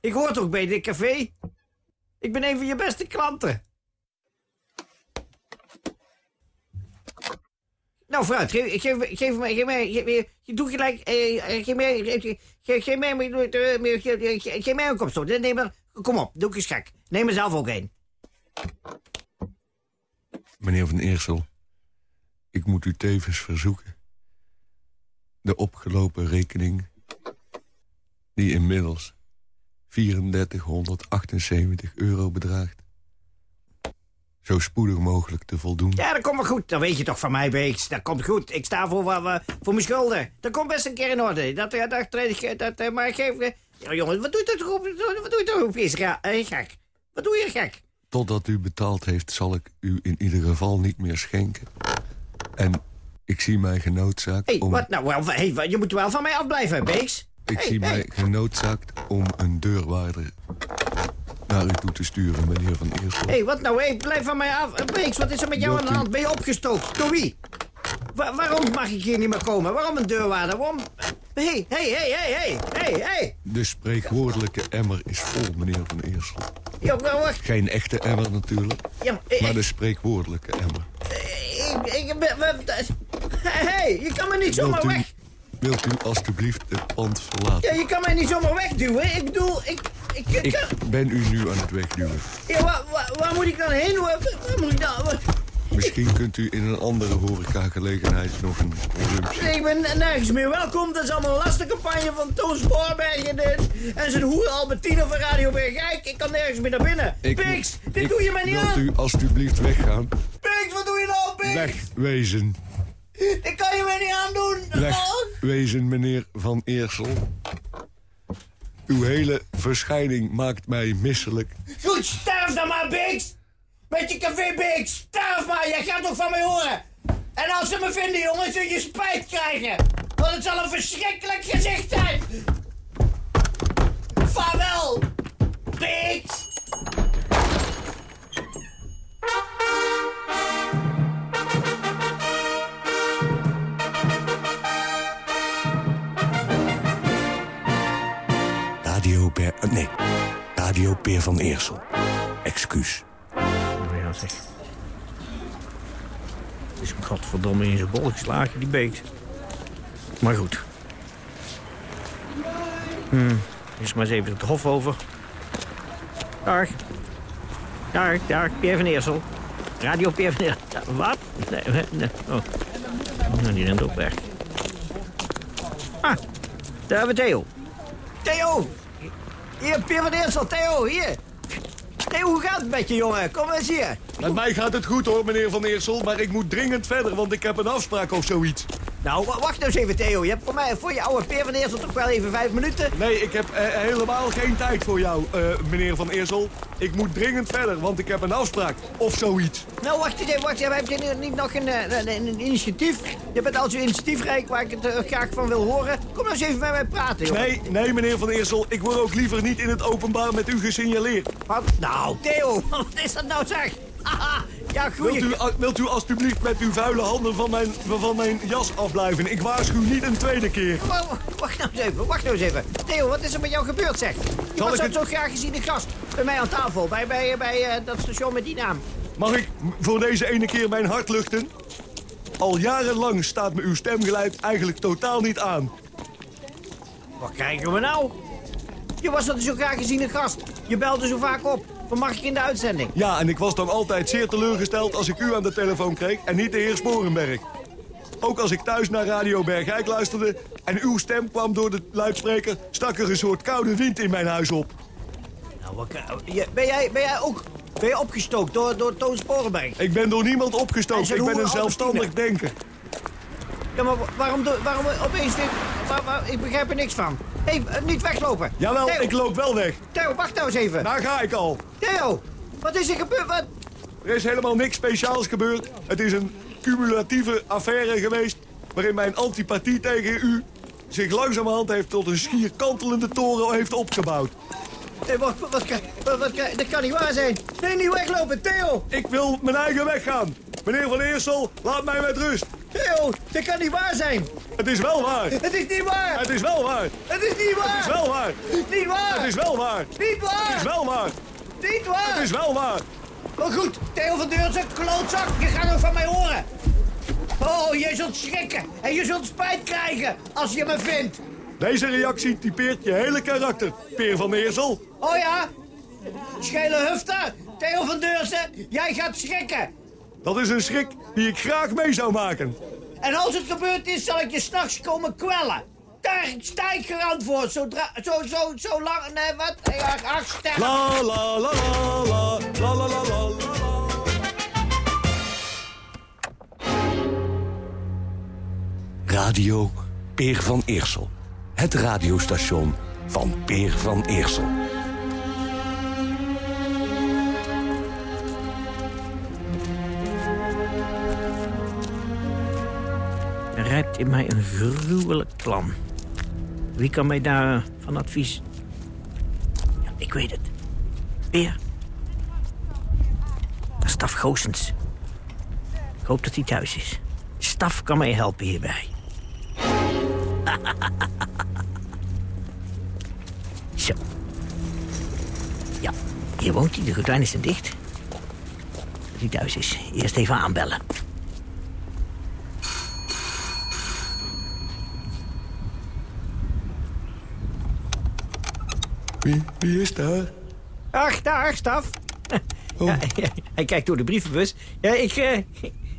Speaker 6: Ik hoor toch bij dit café? Ik ben een van je beste klanten. Nou, vooruit, geef, geef, geef mij, geef mij, je doet gelijk, eh, eh, geef mij, geef, een. Neem maar, kom op, doe ik eens gek. Neem er zelf ook een.
Speaker 7: Meneer Van Eersel, ik moet u tevens verzoeken... de opgelopen rekening... die inmiddels 3478 euro bedraagt... zo spoedig mogelijk te voldoen.
Speaker 6: Ja, dat komt wel goed. Dat weet je toch van mij, Beeks. Dat komt goed. Ik sta voor, voor, voor, mijn schulden. Dat komt best een keer in orde. Dat, dat, dat, dat, dat, eh, maar geef... eh, Ja, jongens, wat doe je toch op, wat doe je toch op is gek? Wat doe je gek?
Speaker 7: Totdat u betaald heeft, zal ik u in ieder geval niet meer schenken. En ik zie mij genoodzaakt
Speaker 6: hey,
Speaker 7: om...
Speaker 6: wat nou? Wel, hey, je moet wel van mij afblijven, Beeks.
Speaker 7: Ik
Speaker 6: Hey,
Speaker 7: zie
Speaker 6: hey.
Speaker 7: mij genoodzaakt om een deurwaarder naar u toe te sturen, meneer Van Eersel.
Speaker 6: Hé, hey, wat nou? Hey, blijf van mij af. Eh, Beeks, wat is er met jou aan de hand? Ben je opgestookt? Door wie? Wa- waarom mag ik hier niet meer komen? Waarom een deurwaarder? Waarom... Hé, hé, hé, hé, hé, hé, hé.
Speaker 7: De spreekwoordelijke emmer is vol, meneer Van Eersel.
Speaker 6: Ja, maar wacht.
Speaker 7: Geen echte emmer natuurlijk,
Speaker 6: Ja, maar, ik,
Speaker 7: maar de spreekwoordelijke emmer.
Speaker 6: ik, ik, ben- Hé, hey, je kan me niet zomaar
Speaker 7: u,
Speaker 6: weg...
Speaker 7: wilt u alstublieft het pand verlaten?
Speaker 6: Ja, je kan mij niet zomaar wegduwen. Ik bedoel, ik... Ik, ik,
Speaker 7: Ik ben u nu aan het wegduwen.
Speaker 6: ja, waar, waar, waar moet ik dan heen? Waar, waar moet ik dan...
Speaker 7: Misschien kunt u in een andere horecagelegenheid nog een.
Speaker 6: Nee, ik ben nergens meer welkom. Dat is allemaal een lastencampagne van Toon Spoorberg en, zijn hoer Albertine van Radio Bergijk. Ik kan nergens meer naar binnen.
Speaker 7: Ik-
Speaker 6: Piks, dit
Speaker 7: ik-
Speaker 6: doe je mij niet
Speaker 7: Wilt
Speaker 6: aan.
Speaker 7: u alstublieft weggaan?
Speaker 6: Piks, wat doe je nou, Piks?
Speaker 7: Wegwezen.
Speaker 6: Dit kan je mij niet aandoen.
Speaker 7: Wegwezen, meneer Van Eersel. Uw hele verschijning maakt mij misselijk.
Speaker 6: Goed, sterf dan maar, Piks. Met je café, Piks. Sterf maar, jij gaat toch van mij horen. En als ze me vinden, jongen, zul je spijt krijgen. Want het zal een verschrikkelijk gezicht zijn. Vaarwel, Piks.
Speaker 8: Radio Peer van Eersel. Excuus.
Speaker 6: Nou ja, zeg. Het is hem godverdomme in zijn bol geslagen, die beet. Maar goed. Hmm, is maar eens even het hof over. Dag. Dag, dag, Peer van Eersel. Radio Peer van Eersel. Wat? Nee, nee. Oh. Nou, die rent ook weg. Ah, daar hebben we Theo. Theo! Hier, Peer van Eersel, Theo, hier. Theo, hoe gaat het met je, jongen? Kom eens hier.
Speaker 7: Met mij gaat het goed hoor, meneer Van Eersel. Maar ik moet dringend verder, want ik heb een afspraak of zoiets.
Speaker 6: Nou, wa- wacht nou eens even, Theo. Je hebt voor mij, voor je oude Peer van Eersel toch wel even vijf minuten?
Speaker 7: Nee, ik heb eh, helemaal geen tijd voor jou, eh, meneer Van Eersel. Ik moet dringend verder, want ik heb een afspraak of zoiets.
Speaker 6: Nou, wacht eens even, wacht even. Heb je niet nog een, eh, een, een initiatief? Je bent al zo initiatiefrijk waar ik het graag van wil horen. Kom nou eens even met mij praten, jongen.
Speaker 7: Nee, nee, meneer Van Eersel. Ik word ook liever niet in het openbaar met u gesignaleerd.
Speaker 6: Wat? Nou, Theo, wat is dat nou zeg? Haha, ja,
Speaker 7: Wilt
Speaker 6: goeie.
Speaker 7: u, a- wilt u alstublieft met uw vuile handen van mijn, van mijn jas afblijven? Ik waarschuw niet een tweede keer.
Speaker 6: Wa- Wacht nou eens even, wacht nou eens even. Theo, wat is er met jou gebeurd, zeg? Je was
Speaker 7: het-
Speaker 6: zo graag geziene gast bij mij aan tafel. Bij, bij, bij eh, dat station met die naam.
Speaker 7: Mag ik voor deze ene keer mijn hart luchten? Al jarenlang staat me uw stemgeluid eigenlijk totaal niet aan.
Speaker 6: Wat krijgen we nou? Je was dat zo graag geziene gast. Je belde zo vaak op. Mag ik in de uitzending?
Speaker 7: Ja, en ik was dan altijd zeer teleurgesteld als ik u aan de telefoon kreeg en niet de heer Sporenberg. Ook als ik thuis naar Radio Bergijk luisterde en uw stem kwam door de luidspreker... stak er een soort koude wind in mijn huis op.
Speaker 6: Nou, ben, jij, ben jij ook ben je opgestookt door, door Toon Sporenberg?
Speaker 7: Ik ben door niemand opgestookt, ik ben een zelfstandig
Speaker 6: Albertine.
Speaker 7: denker.
Speaker 6: Ja, maar wa- waarom, waarom opeens dit? Waar- waar- ik begrijp er niks van. Hé, hey, niet weglopen.
Speaker 7: Jawel,
Speaker 6: Theo,
Speaker 7: ik loop wel weg.
Speaker 6: Theo, wacht nou eens even.
Speaker 7: Daar ga ik al.
Speaker 6: Theo, wat is er gebeurd? Wat?
Speaker 7: Er is helemaal niks speciaals gebeurd. Het is een cumulatieve affaire geweest... waarin mijn antipathie tegen u zich langzamerhand heeft tot een schier kantelende toren heeft opgebouwd.
Speaker 6: Hey, wat, wat, wat, wat, wat, dat kan niet waar zijn. Nee, niet weglopen, Theo.
Speaker 7: Ik wil mijn eigen weg gaan. Meneer Van Eersel, laat mij met rust.
Speaker 6: Theo, dat kan niet waar zijn.
Speaker 7: Het is wel waar.
Speaker 6: Het is niet waar.
Speaker 7: Het is wel waar.
Speaker 6: Het is niet waar.
Speaker 7: Het is wel waar.
Speaker 6: Niet waar.
Speaker 7: Het is wel waar.
Speaker 6: Niet waar.
Speaker 7: Het is wel waar.
Speaker 6: Niet waar.
Speaker 7: Het is wel waar.
Speaker 6: Maar goed, Theo van Deurzen, klootzak, je gaat nog van mij horen. Oh, je zult schrikken en je zult spijt krijgen als je me vindt.
Speaker 7: Deze reactie typeert je hele karakter, Peer van Eersel.
Speaker 6: Oh ja? Schele hufter, Theo van Deurzen, jij gaat schrikken.
Speaker 7: Dat is een schrik die ik graag mee zou maken.
Speaker 6: En als het gebeurd is, zal ik je s'nachts komen kwellen. Daar sta ik garant voor, zodra, zo, zo, zo lang, nee, wat? Ja,
Speaker 7: la la la la la la la la la.
Speaker 8: Radio Peer van Eersel. Het radiostation van Peer van Eersel.
Speaker 6: Er rijpt in mij een gruwelijk plan. Wie kan mij daar eh, van advies... Ik weet het. Peer. Dat Staf Goosens. Ik hoop dat hij thuis is. Staf kan mij helpen hierbij. Hier woont hij, de gordijnen zijn dicht. Als hij thuis is, eerst even aanbellen.
Speaker 7: Wie, wie is daar?
Speaker 6: Ach, daar, Staf. Ja, ja, hij kijkt door de brievenbus. Ja, ik, eh,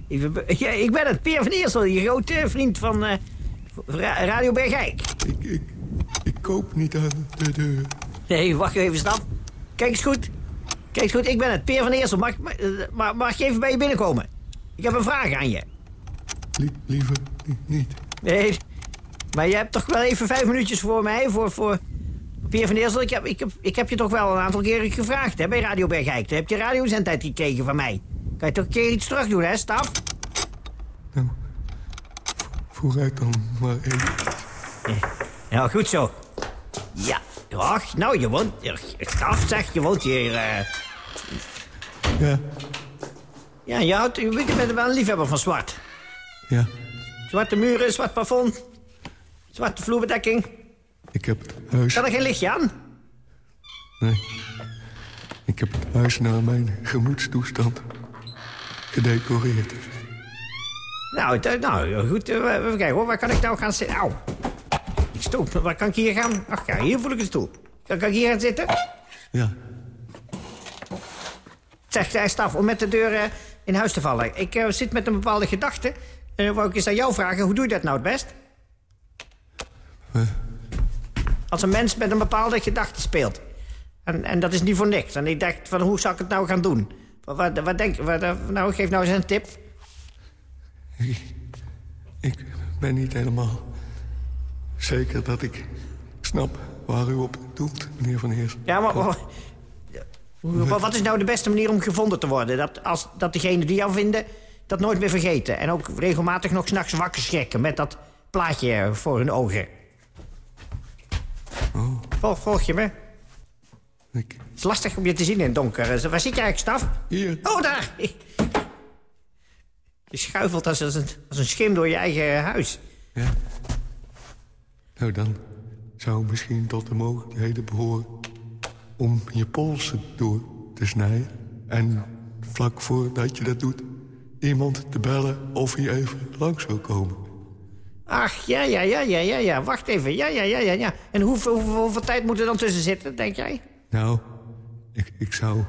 Speaker 6: ik, ja, ik ben het, Peer van Eersel, je grote vriend van eh, Ra- Radio Bergijk.
Speaker 7: Ik, ik, ik koop niet aan de deur.
Speaker 6: Nee, wacht even, Staf. Kijk eens goed. Kijk eens goed, ik ben het, Peer van Eersel. Mag, mag, mag, ik even bij je binnenkomen? Ik heb een vraag aan je.
Speaker 7: Lie- liever ni- niet.
Speaker 6: Nee, maar je hebt toch wel even vijf minuutjes voor mij, voor, voor Peer van Eersel. Ik heb, ik, heb, ik heb je toch wel een aantal keren gevraagd hè, bij Radio Bergijk. Heb je radiozendtijd gekregen van mij. Kan je toch een keer iets terug doen, hè, Staf?
Speaker 7: Vooruit dan maar even.
Speaker 6: Ja, goed zo. Ja, ach, nou, je woont... Staf, zeg, je woont hier... eh.
Speaker 7: Ja,
Speaker 6: Ja, je, houdt, je bent wel een liefhebber van zwart.
Speaker 7: ja.
Speaker 6: Zwarte muren, zwart plafond. Zwarte vloerbedekking.
Speaker 7: Ik heb het huis...
Speaker 6: Kan er geen lichtje aan?
Speaker 7: Nee. Ik heb het huis naar mijn gemoedstoestand gedecoreerd.
Speaker 6: Nou, eh, nou goed, eh, even kijken hoor. Waar kan ik nou gaan zitten? Auw. Stoel, waar kan ik hier gaan? Ach ja, hier voel ik een stoel. Kan, kan ik hier gaan zitten?
Speaker 7: Ja,
Speaker 6: Zeg, hij staf om met de deur eh, in huis te vallen. Ik eh, zit met een bepaalde gedachte. En wou ik eens aan jou vragen, hoe doe je dat nou het best? Als een mens met een bepaalde gedachte speelt. En, en dat is niet voor niks. En ik dacht, van, hoe zou ik het nou gaan doen? Wat, wat, denk eh, Nou, geef nou eens een tip.
Speaker 7: ik ben niet helemaal zeker dat ik snap waar u op doelt, meneer Van Heers.
Speaker 6: Ja, maar... wat is nou de beste manier om gevonden te worden? Dat, als, dat degene die jou vinden, dat nooit meer vergeten. En ook regelmatig nog s'nachts wakker schrikken... met dat plaatje voor hun ogen. Vol, volg je me?
Speaker 7: Ik...
Speaker 6: Het is lastig om je te zien in het donker. Eh, Waar zit jij eigenlijk, Staf?
Speaker 7: Hier.
Speaker 6: Oh, daar! Je schuifelt als een, als een schim door je eigen huis.
Speaker 7: Ja. Nou, dan zou misschien tot de mogelijkheden behoren... om je polsen door te snijden. En vlak voordat je dat doet... iemand te bellen of hij even langs wil komen.
Speaker 6: Ach, ja, ja, ja, ja, ja, ja. Wacht even. Ja, ja, ja, ja, ja. En hoeveel, hoeveel, hoeveel tijd moet er dan tussen zitten, denk jij?
Speaker 7: Nou, ik, ik zou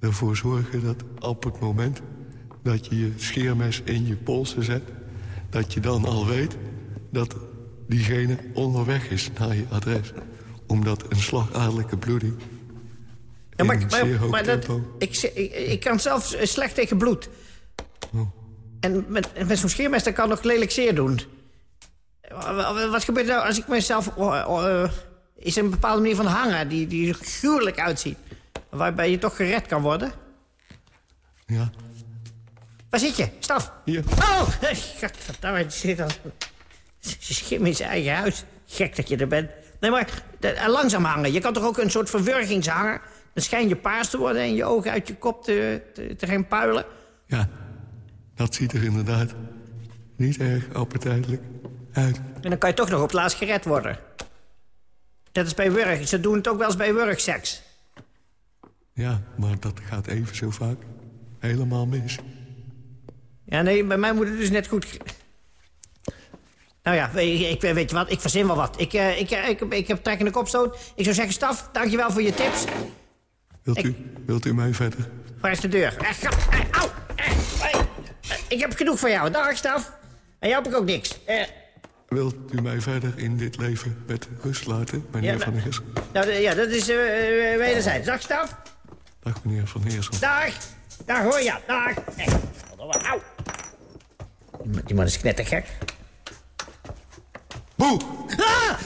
Speaker 7: ervoor zorgen dat op het moment... dat je je scheermes in je polsen zet... dat je dan al weet dat diegene onderweg is naar je adres. Omdat een slagadelijke bloeding...
Speaker 6: Ja, maar,
Speaker 7: in zeer
Speaker 6: maar,
Speaker 7: hoog
Speaker 6: maar dat, ik, ik, ik kan zelf eh, slecht tegen bloed.
Speaker 7: Oh.
Speaker 6: En met, met zo'n scheermes dat kan nog lelijk zeer doen. Wa- Wat gebeurt nou als ik mezelf... oh, oh, eh, is er een bepaalde manier van hangen die, die er gruwelijk uitziet? Waarbij je toch gered kan worden?
Speaker 7: Ja,
Speaker 6: Waar zit je? Staf.
Speaker 7: Hier.
Speaker 6: Oh, godverdamme, je zit al... Ze schim in zijn eigen huis. Gek dat je er bent. Nee, maar en langzaam hangen. Je kan toch ook een soort verwurgingshanger... Dan schijn je paars te worden en je ogen uit je kop te, te, te gaan puilen.
Speaker 7: ja, dat ziet er inderdaad niet erg appetijtelijk uit.
Speaker 6: En dan kan je toch nog op het laatst gered worden. Dat is bij wurg. Ze doen het ook wel eens bij wurgseks.
Speaker 7: Ja, maar dat gaat even zo vaak helemaal mis.
Speaker 6: Ja, nee, bij mij moet het dus net goed... Nou ja, ik, ik- weet je wat, ik verzin wel wat. Ik, eh, ik, eh, ik, ik heb trek in de kopstoot. Ik zou zeggen, Staf, dankjewel voor je tips.
Speaker 7: Wilt u, wilt u mij verder?
Speaker 6: Waar is de deur? Eh, eh, Au! Eh, Ik heb genoeg van jou. Dag, Staf. En jou heb ik ook niks. Eh,
Speaker 7: Wilt u mij verder in dit leven met rust laten, meneer
Speaker 6: Ja,
Speaker 7: Van
Speaker 6: maar-
Speaker 7: Heers?
Speaker 6: nou, ja, dat is wederzijds. Dag, Staf.
Speaker 7: Dag, meneer Van Heers.
Speaker 6: Dag. Dag, hoor ja. Dag. Man- Die man is knettergek.
Speaker 7: Boe!
Speaker 6: Ah!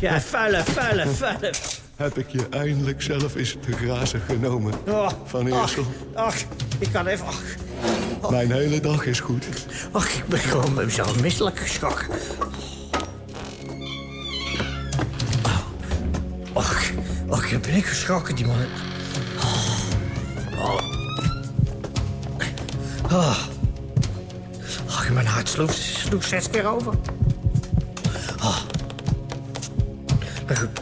Speaker 6: Ja, vuile, vuile, vuile.
Speaker 7: Heb ik je eindelijk zelf eens te grazen genomen,
Speaker 6: Oh,
Speaker 7: Van Eersel.
Speaker 6: Ach, ik kan even... Ach,
Speaker 7: Mijn hele dag is goed.
Speaker 6: ach, ik ben gewoon zo misselijk geschrokken. Ach, ach, ik ben ik geschrokken, die man. Oh. Ach, mijn hart sloeg, sloeg zes keer over. Oh. Maar goed.